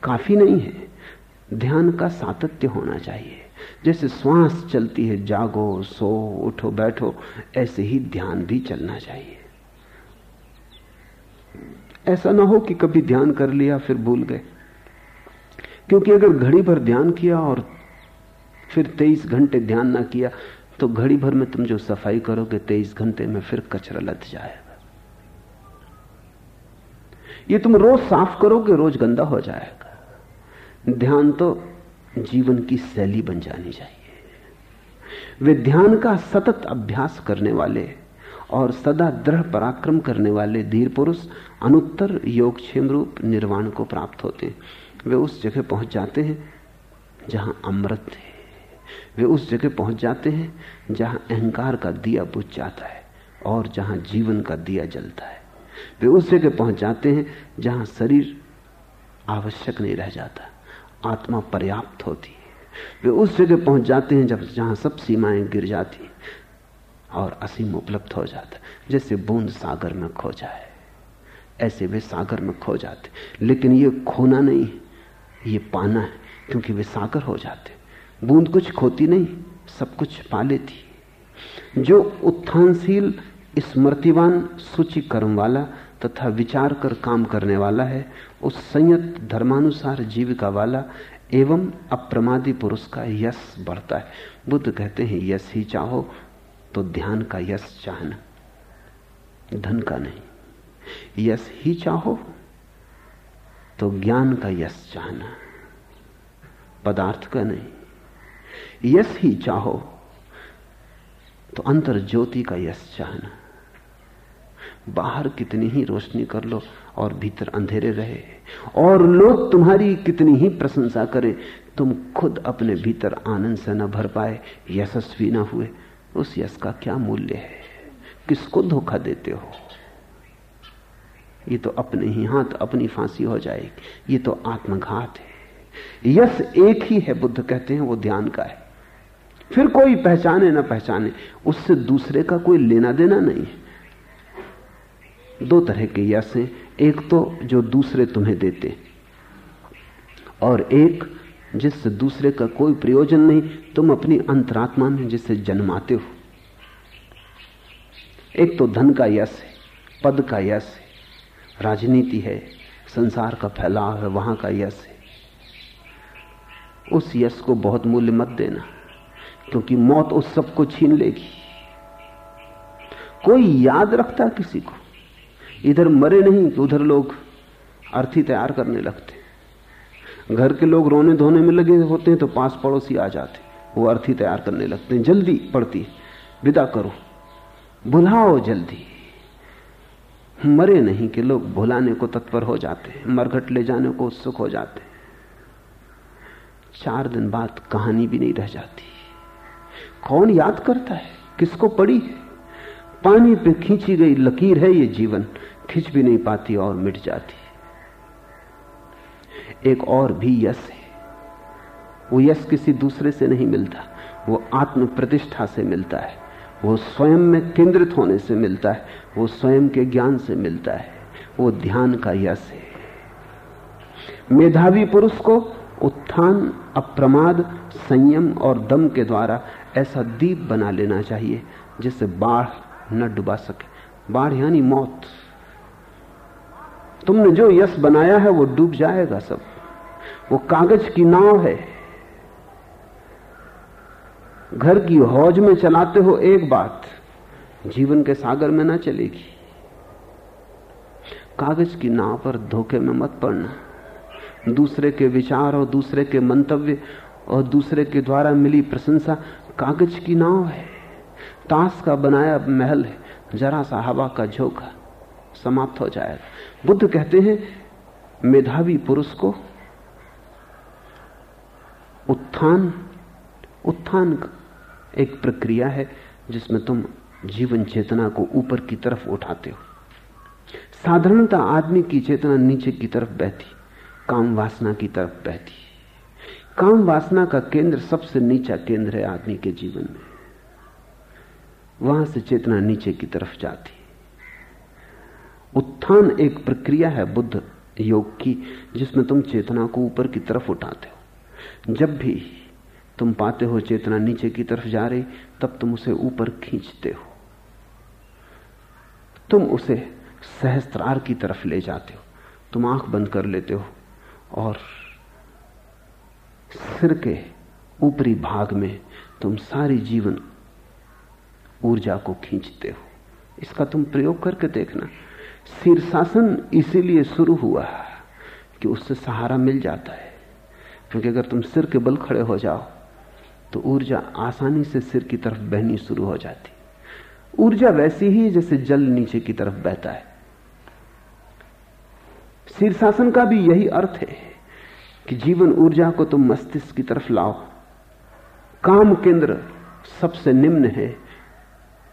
काफ़ी नहीं है। ध्यान का सातत्य होना चाहिए। जैसे श्वास चलती है, जागो, सो, उठो, बैठो, ऐसे ही ध्यान भी चलना चाहिए। ऐसा ना हो कि कभी ध्यान कर लिया, फिर भूल गए। क्योंकि अगर घड़ी भर ध्यान किया और फिर तेईस घंटे ध्यान ना किया तो घड़ी भर में तुम जो सफ़ाई करोगे, तेईस घंटे में फिर कचरा लद जाएगा। ये तुम रोज साफ़ करोगे, रोज गंदा हो जाएगा। ध्यान तो जीवन की शैली बन जानी चाहिए। वे ध्यान का सतत अभ्यास करने वाले और सदा दृढ़ पराक्रम करने वाले धीर पुरुष अनुत्तर योगक्षेम रूप निर्वाण को प्राप्त होते हैं। वे उस जगह पहुँच जाते हैं जहाँ अमृत है। वे उस जगह पहुँच जाते हैं जहाँ अहंकार का दिया बुझ जाता है और जहाँ जीवन का दिया जलता है। वे उस जगह पहुँच जाते हैं जहाँ शरीर आवश्यक नहीं रह जाता। आत्मा पर्याप्त होती है। वे उस जगह पहुँच जाते हैं जब जहाँ सब सीमाएँ गिर जाती और असीम उपलब्ध हो जाता जैसे बूंद सागर में खो जाए। ऐसे वे सागर में खो जाते लेकिन ये खोना नहीं ये पाना है, क्योंकि वे सागर हो जाते बूंद कुछ खोती नहीं, सब कुछ पा लेती जो उत्थानशील स्मृतिवान सूची कर्म वाला तथा विचार कर काम करने वाला है, उस संयत धर्मानुसार जीविका वाला एवं अप्रमादी पुरुष का यश बढ़ता है। बुद्ध कहते हैं, यश ही चाहो तो ध्यान का यश चाहना, धन का नहीं। यश ही चाहो तो ज्ञान का यश चाहना, पदार्थ का नहीं। यश ही चाहो तो अंतर ज्योति का यश चाहना बाहर कितनी ही रोशनी कर लो और भीतर अंधेरे रहे। और लोग तुम्हारी कितनी ही प्रशंसा करें, तुम खुद अपने भीतर आनंद से न भर पाए, यशस्वी न हुए। उस यश का क्या मूल्य है? किसको धोखा देते हो? ये तो अपने ही हाथ, अपनी फांसी हो जाएगी। ये तो आत्मघात है। यश एक ही है, बुद्ध कहते हैं, वो ध्यान का है। फिर कोई पहचाने ना पहचाने, उससे दूसरे का कोई लेना देना नहीं है। दो तरह के यश हैं एक तो जो दूसरे तुम्हें देते, और एक जिससे दूसरे का कोई प्रयोजन नहीं, तुम अपनी अंतरात्मा में जिसे जन्माते हो। एक तो धन का यश है पद का यश है राजनीति है, संसार का फैलाव है, वहाँ का यश है उस यश को बहुत मूल्य मत देना, क्योंकि मौत उस सबको छीन लेगी। कोई याद रखता किसी को? इधर मरे नहीं कि उधर लोग अर्थी तैयार करने लगते। घर के लोग रोने धोने में लगे होते हैं तो पास पड़ोसी आ जाते। वो अर्थी तैयार करने लगते हैं। जल्दी पड़ती विदा करो। बुलाओ जल्दी। मरे नहीं कि लोग भुलाने को तत्पर हो जाते हैं। मरघट ले जाने को उत्सुक हो जाते हैं। चार दिन बाद कहानी भी नहीं रह जाती। कौन याद करता है? किसको पड़ी है? पानी पे खींची गई लकीर है ये जीवन। खिंच भी नहीं पाती और मिट जाती एक और भी यश है। वो यश किसी दूसरे से नहीं मिलता। वो आत्म प्रतिष्ठा से मिलता है। वो स्वयं में केंद्रित होने से मिलता है। वो स्वयं के ज्ञान से मिलता है। वो ध्यान का यश है। मेधावी पुरुष को उत्थान, अप्रमाद, संयम और दम के द्वारा ऐसा दीप बना लेना चाहिए जिससे बाढ़ न डुबा सके। बाढ़ यानी मौत। तुमने जो यश बनाया है, वो डूब जाएगा सब। वो कागज़ की नाव है। घर की हौज में चलाते हो एक बात, जीवन के सागर में ना चलेगी। कागज़ की नाव पर धोखे में मत पड़ना। दूसरे के विचार और दूसरे के मंतव्य और दूसरे के द्वारा मिली प्रशंसा कागज़ की नाव है। ताश का बनाया महल है, जरा सा हवा का झोंका। समाप्त हो जाएगा। बुद्ध कहते हैं, मेधावी पुरुष को उत्थान उत्थान एक प्रक्रिया है जिसमें तुम जीवन चेतना को ऊपर की तरफ़ उठाते हो। साधारणता आदमी की चेतना नीचे की तरफ़ बहती, काम वासना की तरफ़ बहती। काम वासना का केंद्र सबसे नीचा केंद्र है आदमी के जीवन में। वहाँ से चेतना नीचे की तरफ़ जाती उत्थान एक प्रक्रिया है बुद्ध योग की, जिसमें तुम चेतना को ऊपर की तरफ़ उठाते हो। जब भी तुम पाते हो चेतना नीचे की तरफ़ जा रही, तब तुम उसे ऊपर खींचते हो। तुम उसे सहस्त्रार की तरफ़ ले जाते हो। तुम आँख बंद कर लेते हो और सिर के ऊपरी भाग में तुम सारी जीवन ऊर्जा को खींचते हो। इसका तुम प्रयोग करके देखना। शीर्षासन इसीलिए शुरू हुआ कि उससे सहारा मिल जाता है। क्योंकि अगर तुम सिर के बल खड़े हो जाओ तो ऊर्जा आसानी से सिर की तरफ़ बहनी शुरू हो जाती। ऊर्जा वैसी ही जैसे जल नीचे की तरफ़ बहता है। शीर्षासन का भी यही अर्थ है कि जीवन ऊर्जा को तुम मस्तिष्क की तरफ़ लाओ। काम केंद्र सबसे निम्न है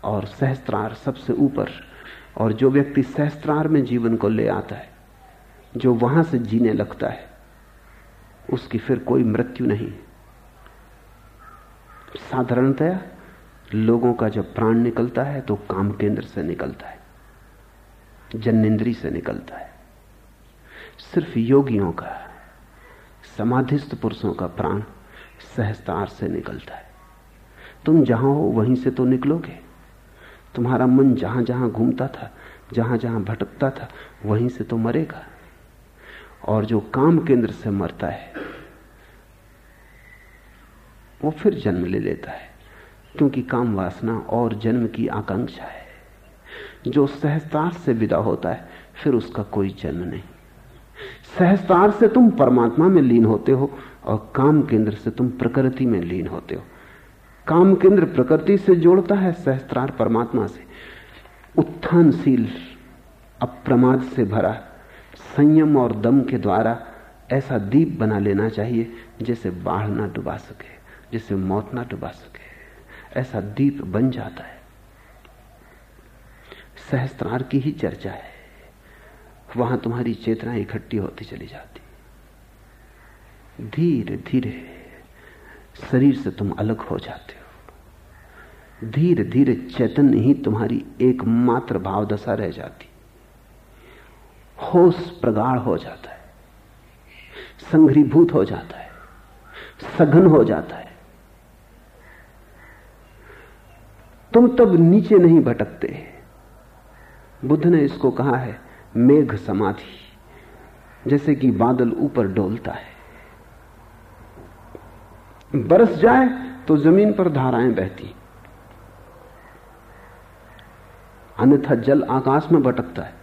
और सहस्त्रार सबसे ऊपर। और जो व्यक्ति सहस्त्रार में जीवन को ले आता है, जो वहाँ से जीने लगता है, उसकी फिर कोई मृत्यु नहीं। साधारणतया लोगों का जब प्राण निकलता है तो काम केंद्र से निकलता है, जन्नेन्द्री से निकलता है। सिर्फ़ योगियों का, समाधिस्थ पुरुषों का प्राण सहस्तार से निकलता है। तुम जहाँ हो, वहीं से तो निकलोगे। तुम्हारा मन जहाँ जहाँ घूमता था, जहाँ जहाँ भटकता था, वहीं से तो मरेगा। और जो काम केंद्र से मरता है, वो फिर जन्म ले लेता है, क्योंकि काम वासना और जन्म की आकांक्षा है। जो सहस्तार से विदा होता है, फिर उसका कोई जन्म नहीं। सहस्तार से तुम परमात्मा में लीन होते हो, और काम केंद्र से तुम प्रकृति में लीन होते हो। काम केंद्र प्रकृति से जोड़ता है, सहस्त्रार परमात्मा से। उत्थानशील, अप्रमाद से भरा, संयम और दम के द्वारा ऐसा दीप बना लेना चाहिए, जैसे बाढ़ ना डुबा सके, जिसे मौत ना डुबा सके। ऐसा दीप बन जाता है। सहस्त्रार की ही चर्चा है। वहाँ तुम्हारी चेतना इकट्ठी होती चली जाती। धीरे धीरे शरीर से तुम अलग हो जाते हो। धीरे धीरे चैतन्य ही तुम्हारी एकमात्र भावदशा रह जाती। होश प्रगाढ़ हो जाता है। संघरीभूत हो जाता है। सघन हो जाता है। तुम तब नीचे नहीं भटकते। बुद्ध ने इसको कहा है, मेघ समाधि, जैसे कि बादल ऊपर डोलता है। बरस जाए तो ज़मीन पर धाराएँ बहती। अन्यथा जल आकाश में भटकता है,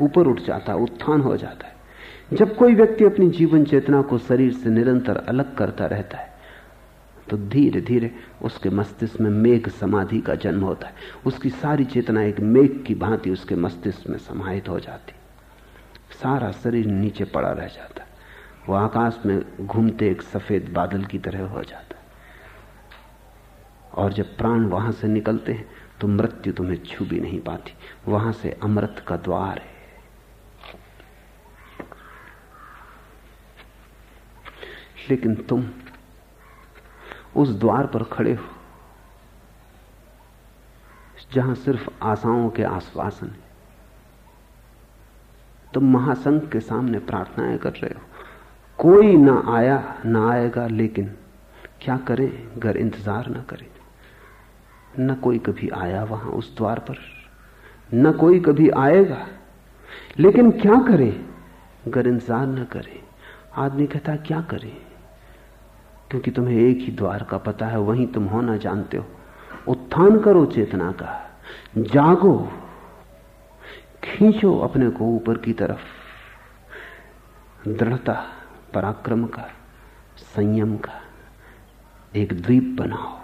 ऊपर उठ जाता है, उत्थान हो जाता है। जब कोई व्यक्ति अपनी जीवन चेतना को शरीर से निरंतर अलग करता रहता है तो धीरे धीरे उसके मस्तिष्क में मेघ समाधि का जन्म होता है। उसकी सारी चेतना एक मेघ की भांति उसके मस्तिष्क में समाहित हो जाती सारा शरीर नीचे पड़ा रह जाता वो आकाश में घूमते एक सफ़ेद बादल की तरह हो जाता और जब प्राण वहाँ से निकलते हैं तो मृत्यु तुम्हें छू भी नहीं पाती। वहाँ से अमृत का द्वार है। लेकिन तुम उस द्वार पर खड़े हो, जहाँ सिर्फ़ आशाओं के आश्वासन है। तुम महासंघ के सामने प्रार्थनाएँ कर रहे हो। कोई ना आया, ना आएगा, लेकिन क्या करें? घर इंतज़ार ना करें। न कोई कभी आया वहाँ उस द्वार पर, न कोई कभी आएगा। लेकिन क्या करें? घर इंतज़ार न करें। आदमी कहता क्या करें? क्योंकि तुम्हें एक ही द्वार का पता है, वहीं तुम होना जानते हो। उत्थान करो चेतना का। जागो। खींचो अपने को ऊपर की तरफ़। दृढ़ता, पराक्रम का, संयम का, एक द्वीप बनाओ।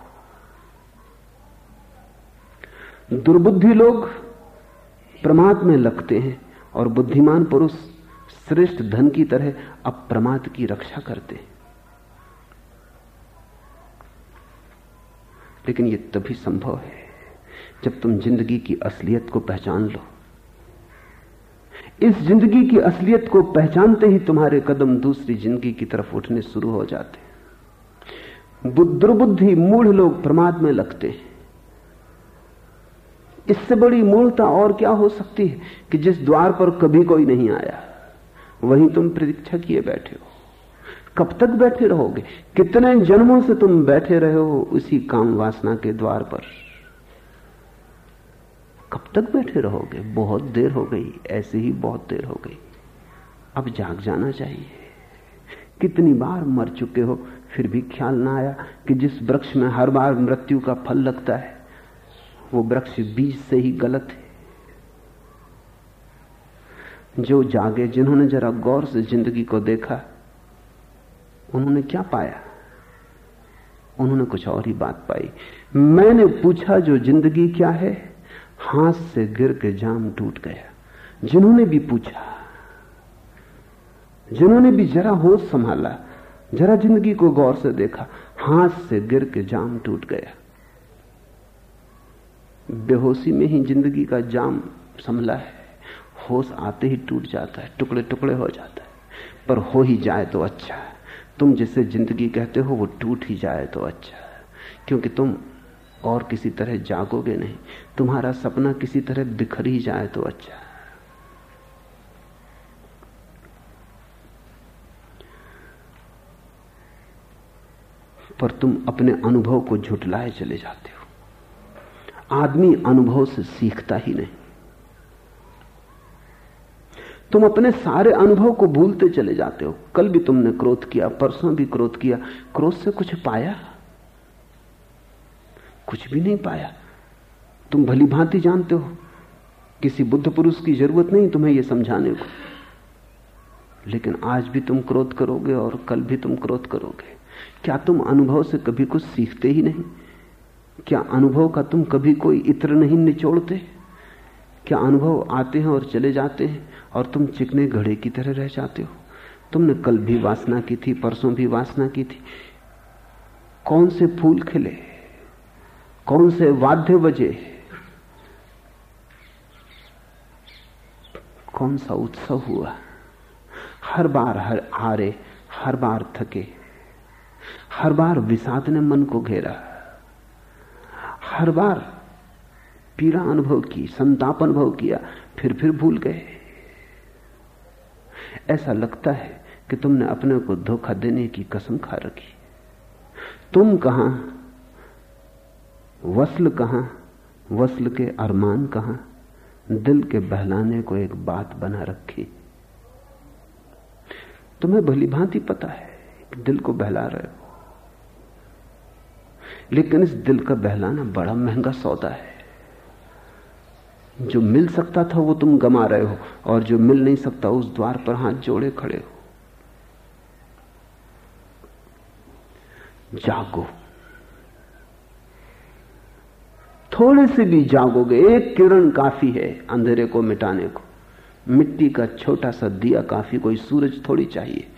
दुर्बुद्धि लोग प्रमाद में लगते हैं और बुद्धिमान पुरुष श्रेष्ठ धन की तरह अप्रमाद की रक्षा करते हैं। लेकिन यह तभी संभव है जब तुम ज़िंदगी की असलियत को पहचान लो। इस ज़िंदगी की असलियत को पहचानते ही तुम्हारे कदम दूसरी ज़िंदगी की तरफ़ उठने शुरू हो जाते हैं। दुर्बुद्धि मूढ़ लोग प्रमाद में लगते हैं। इससे बड़ी मूर्ता और क्या हो सकती है कि जिस द्वार पर कभी कोई नहीं आया, वहीं तुम प्रतीक्षा किए बैठे हो। कब तक बैठे रहोगे? कितने जन्मों से तुम बैठे रहे हो उसी काम वासना के द्वार पर? कब तक बैठे रहोगे? बहुत देर हो गई, ऐसे ही बहुत देर हो गई। अब जाग जाना चाहिए। कितनी बार मर चुके हो, फिर भी ख्याल ना आया कि जिस वृक्ष में हर बार मृत्यु का फल लगता है। वो वृक्ष बीज से ही गलत है। जो जागे, जिन्होंने जरा गौर से ज़िंदगी को देखा, उन्होंने क्या पाया? उन्होंने कुछ और ही बात पाई। मैंने पूछा, जो ज़िंदगी क्या है? हाथ से गिर के जाम टूट गया। जिन्होंने भी पूछा, जिन्होंने भी जरा होश संभाला, जरा ज़िंदगी को गौर से देखा, हाथ से गिर के जाम टूट गया। बेहोशी में ही ज़िंदगी का जाम संभला है। होश आते ही टूट जाता है, टुकड़े टुकड़े हो जाता है। पर हो ही जाए तो अच्छा है। तुम जिसे ज़िंदगी कहते हो, वो टूट ही जाए तो अच्छा है। क्योंकि तुम और किसी तरह जागोगे नहीं। तुम्हारा सपना किसी तरह बिखर ही जाए तो अच्छा है। पर तुम अपने अनुभव को झुटलाए चले जाते हो। आदमी अनुभव से सीखता ही नहीं। तुम अपने सारे अनुभव को भूलते चले जाते हो। कल भी तुमने क्रोध किया, परसों भी क्रोध किया। क्रोध से कुछ पाया? कुछ भी नहीं पाया। तुम भली भांति जानते हो। किसी बुद्ध पुरुष की ज़रूरत नहीं तुम्हें यह समझाने को। लेकिन आज भी तुम क्रोध करोगे और कल भी तुम क्रोध करोगे। क्या तुम अनुभव से कभी कुछ सीखते ही नहीं? क्या अनुभव का तुम कभी कोई इत्र नहीं निचोड़ते? क्या अनुभव आते हैं और चले जाते हैं और तुम चिकने घड़े की तरह रह जाते हो? तुमने कल भी वासना की थी, परसों भी वासना की थी। कौन से फूल खिले? कौन से वाद्य बजे? कौन सा उत्सव हुआ? हर बार हर हारे हर बार थके। हर बार विषाद ने मन को घेरा। हर बार पीड़ा अनुभव की, संताप अनुभव किया, फिर फिर भूल गए। ऐसा लगता है कि तुमने अपने को धोखा देने की कसम खा रखी। तुम कहाँ? वसल कहाँ? वसल के अरमान कहाँ? दिल के बहलाने को एक बात बना रखी। तुम्हें भली भांति पता है कि दिल को बहला रहे हो। लेकिन इस दिल का बहलाना बड़ा महँगा सौदा है। जो मिल सकता था वो तुम गमा रहे हो, और जो मिल नहीं सकता उस द्वार पर हाथ जोड़े खड़े हो। जागो। थोड़े से भी जागोगे, एक किरण काफ़ी है अंधेरे को मिटाने को। मिट्टी का छोटा सा दिया काफ़ी, कोई सूरज थोड़ी चाहिए।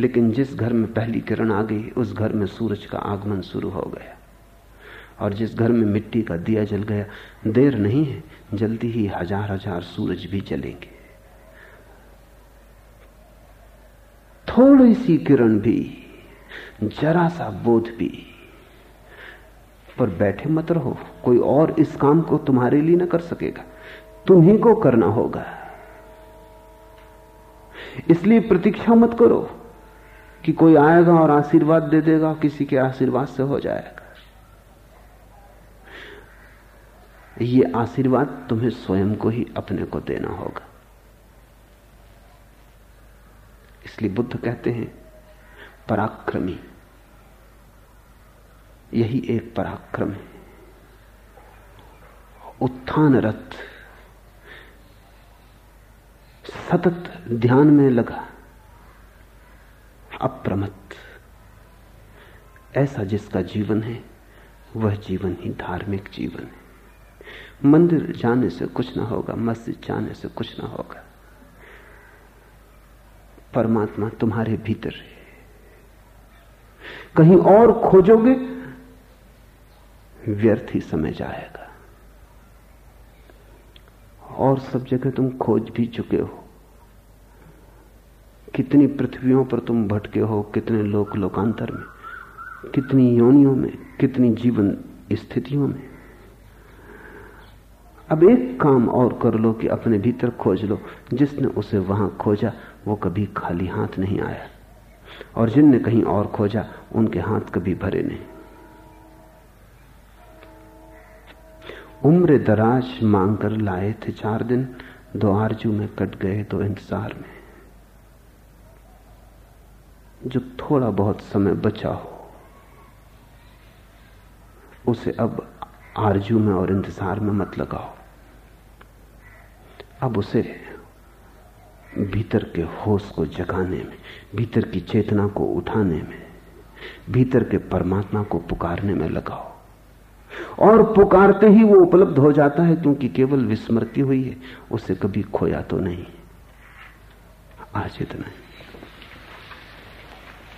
लेकिन जिस घर में पहली किरण आ गई, उस घर में सूरज का आगमन शुरू हो गया। और जिस घर में मिट्टी का दिया जल गया, देर नहीं है, जल्दी ही हज़ार हज़ार सूरज भी जलेंगे थोड़ी सी किरण भी जरा सा बोध भी। पर बैठे मत रहो, कोई और इस काम को तुम्हारे लिए ना कर सकेगा, तुम्ही को करना होगा। इसलिए प्रतीक्षा मत करो। कि कोई आएगा और आशीर्वाद दे देगा, किसी के आशीर्वाद से हो जाएगा। ये आशीर्वाद तुम्हें स्वयं को ही अपने को देना होगा। इसलिए बुद्ध कहते हैं, पराक्रमी। यही एक पराक्रम है। उत्थान रथ सतत ध्यान में लगा। अप्रमत ऐसा जिसका जीवन है, वह जीवन ही धार्मिक जीवन है। मंदिर जाने से कुछ ना होगा, मस्जिद जाने से कुछ ना होगा। परमात्मा तुम्हारे भीतर है। कहीं और खोजोगे, व्यर्थ ही समय जाएगा। और सब जगह तुम खोज भी चुके हो। कितनी पृथ्वियों पर तुम भटके हो, कितने लोक लोकांतर में, कितनी योनियों में, कितनी जीवन स्थितियों में। अब एक काम और कर लो कि अपने भीतर खोज लो। जिसने उसे वहाँ खोजा, वो कभी खाली हाथ नहीं आया। और जिनने कहीं और खोजा, उनके हाथ कभी भरे नहीं। उम्र दराज मांग कर लाए थे चार दिन, दो आरज़ू में कट गए तो इंतज़ार में। जो थोड़ा बहुत समय बचा हो, उसे अब आरज़ू में और इंतज़ार में मत लगाओ। अब उसे भीतर के होश को जगाने में, भीतर की चेतना को उठाने में, भीतर के परमात्मा को पुकारने में लगाओ। और पुकारते ही वो उपलब्ध हो जाता है, क्योंकि केवल विस्मृति हुई है, उसे कभी खोया तो नहीं। आज इतना है।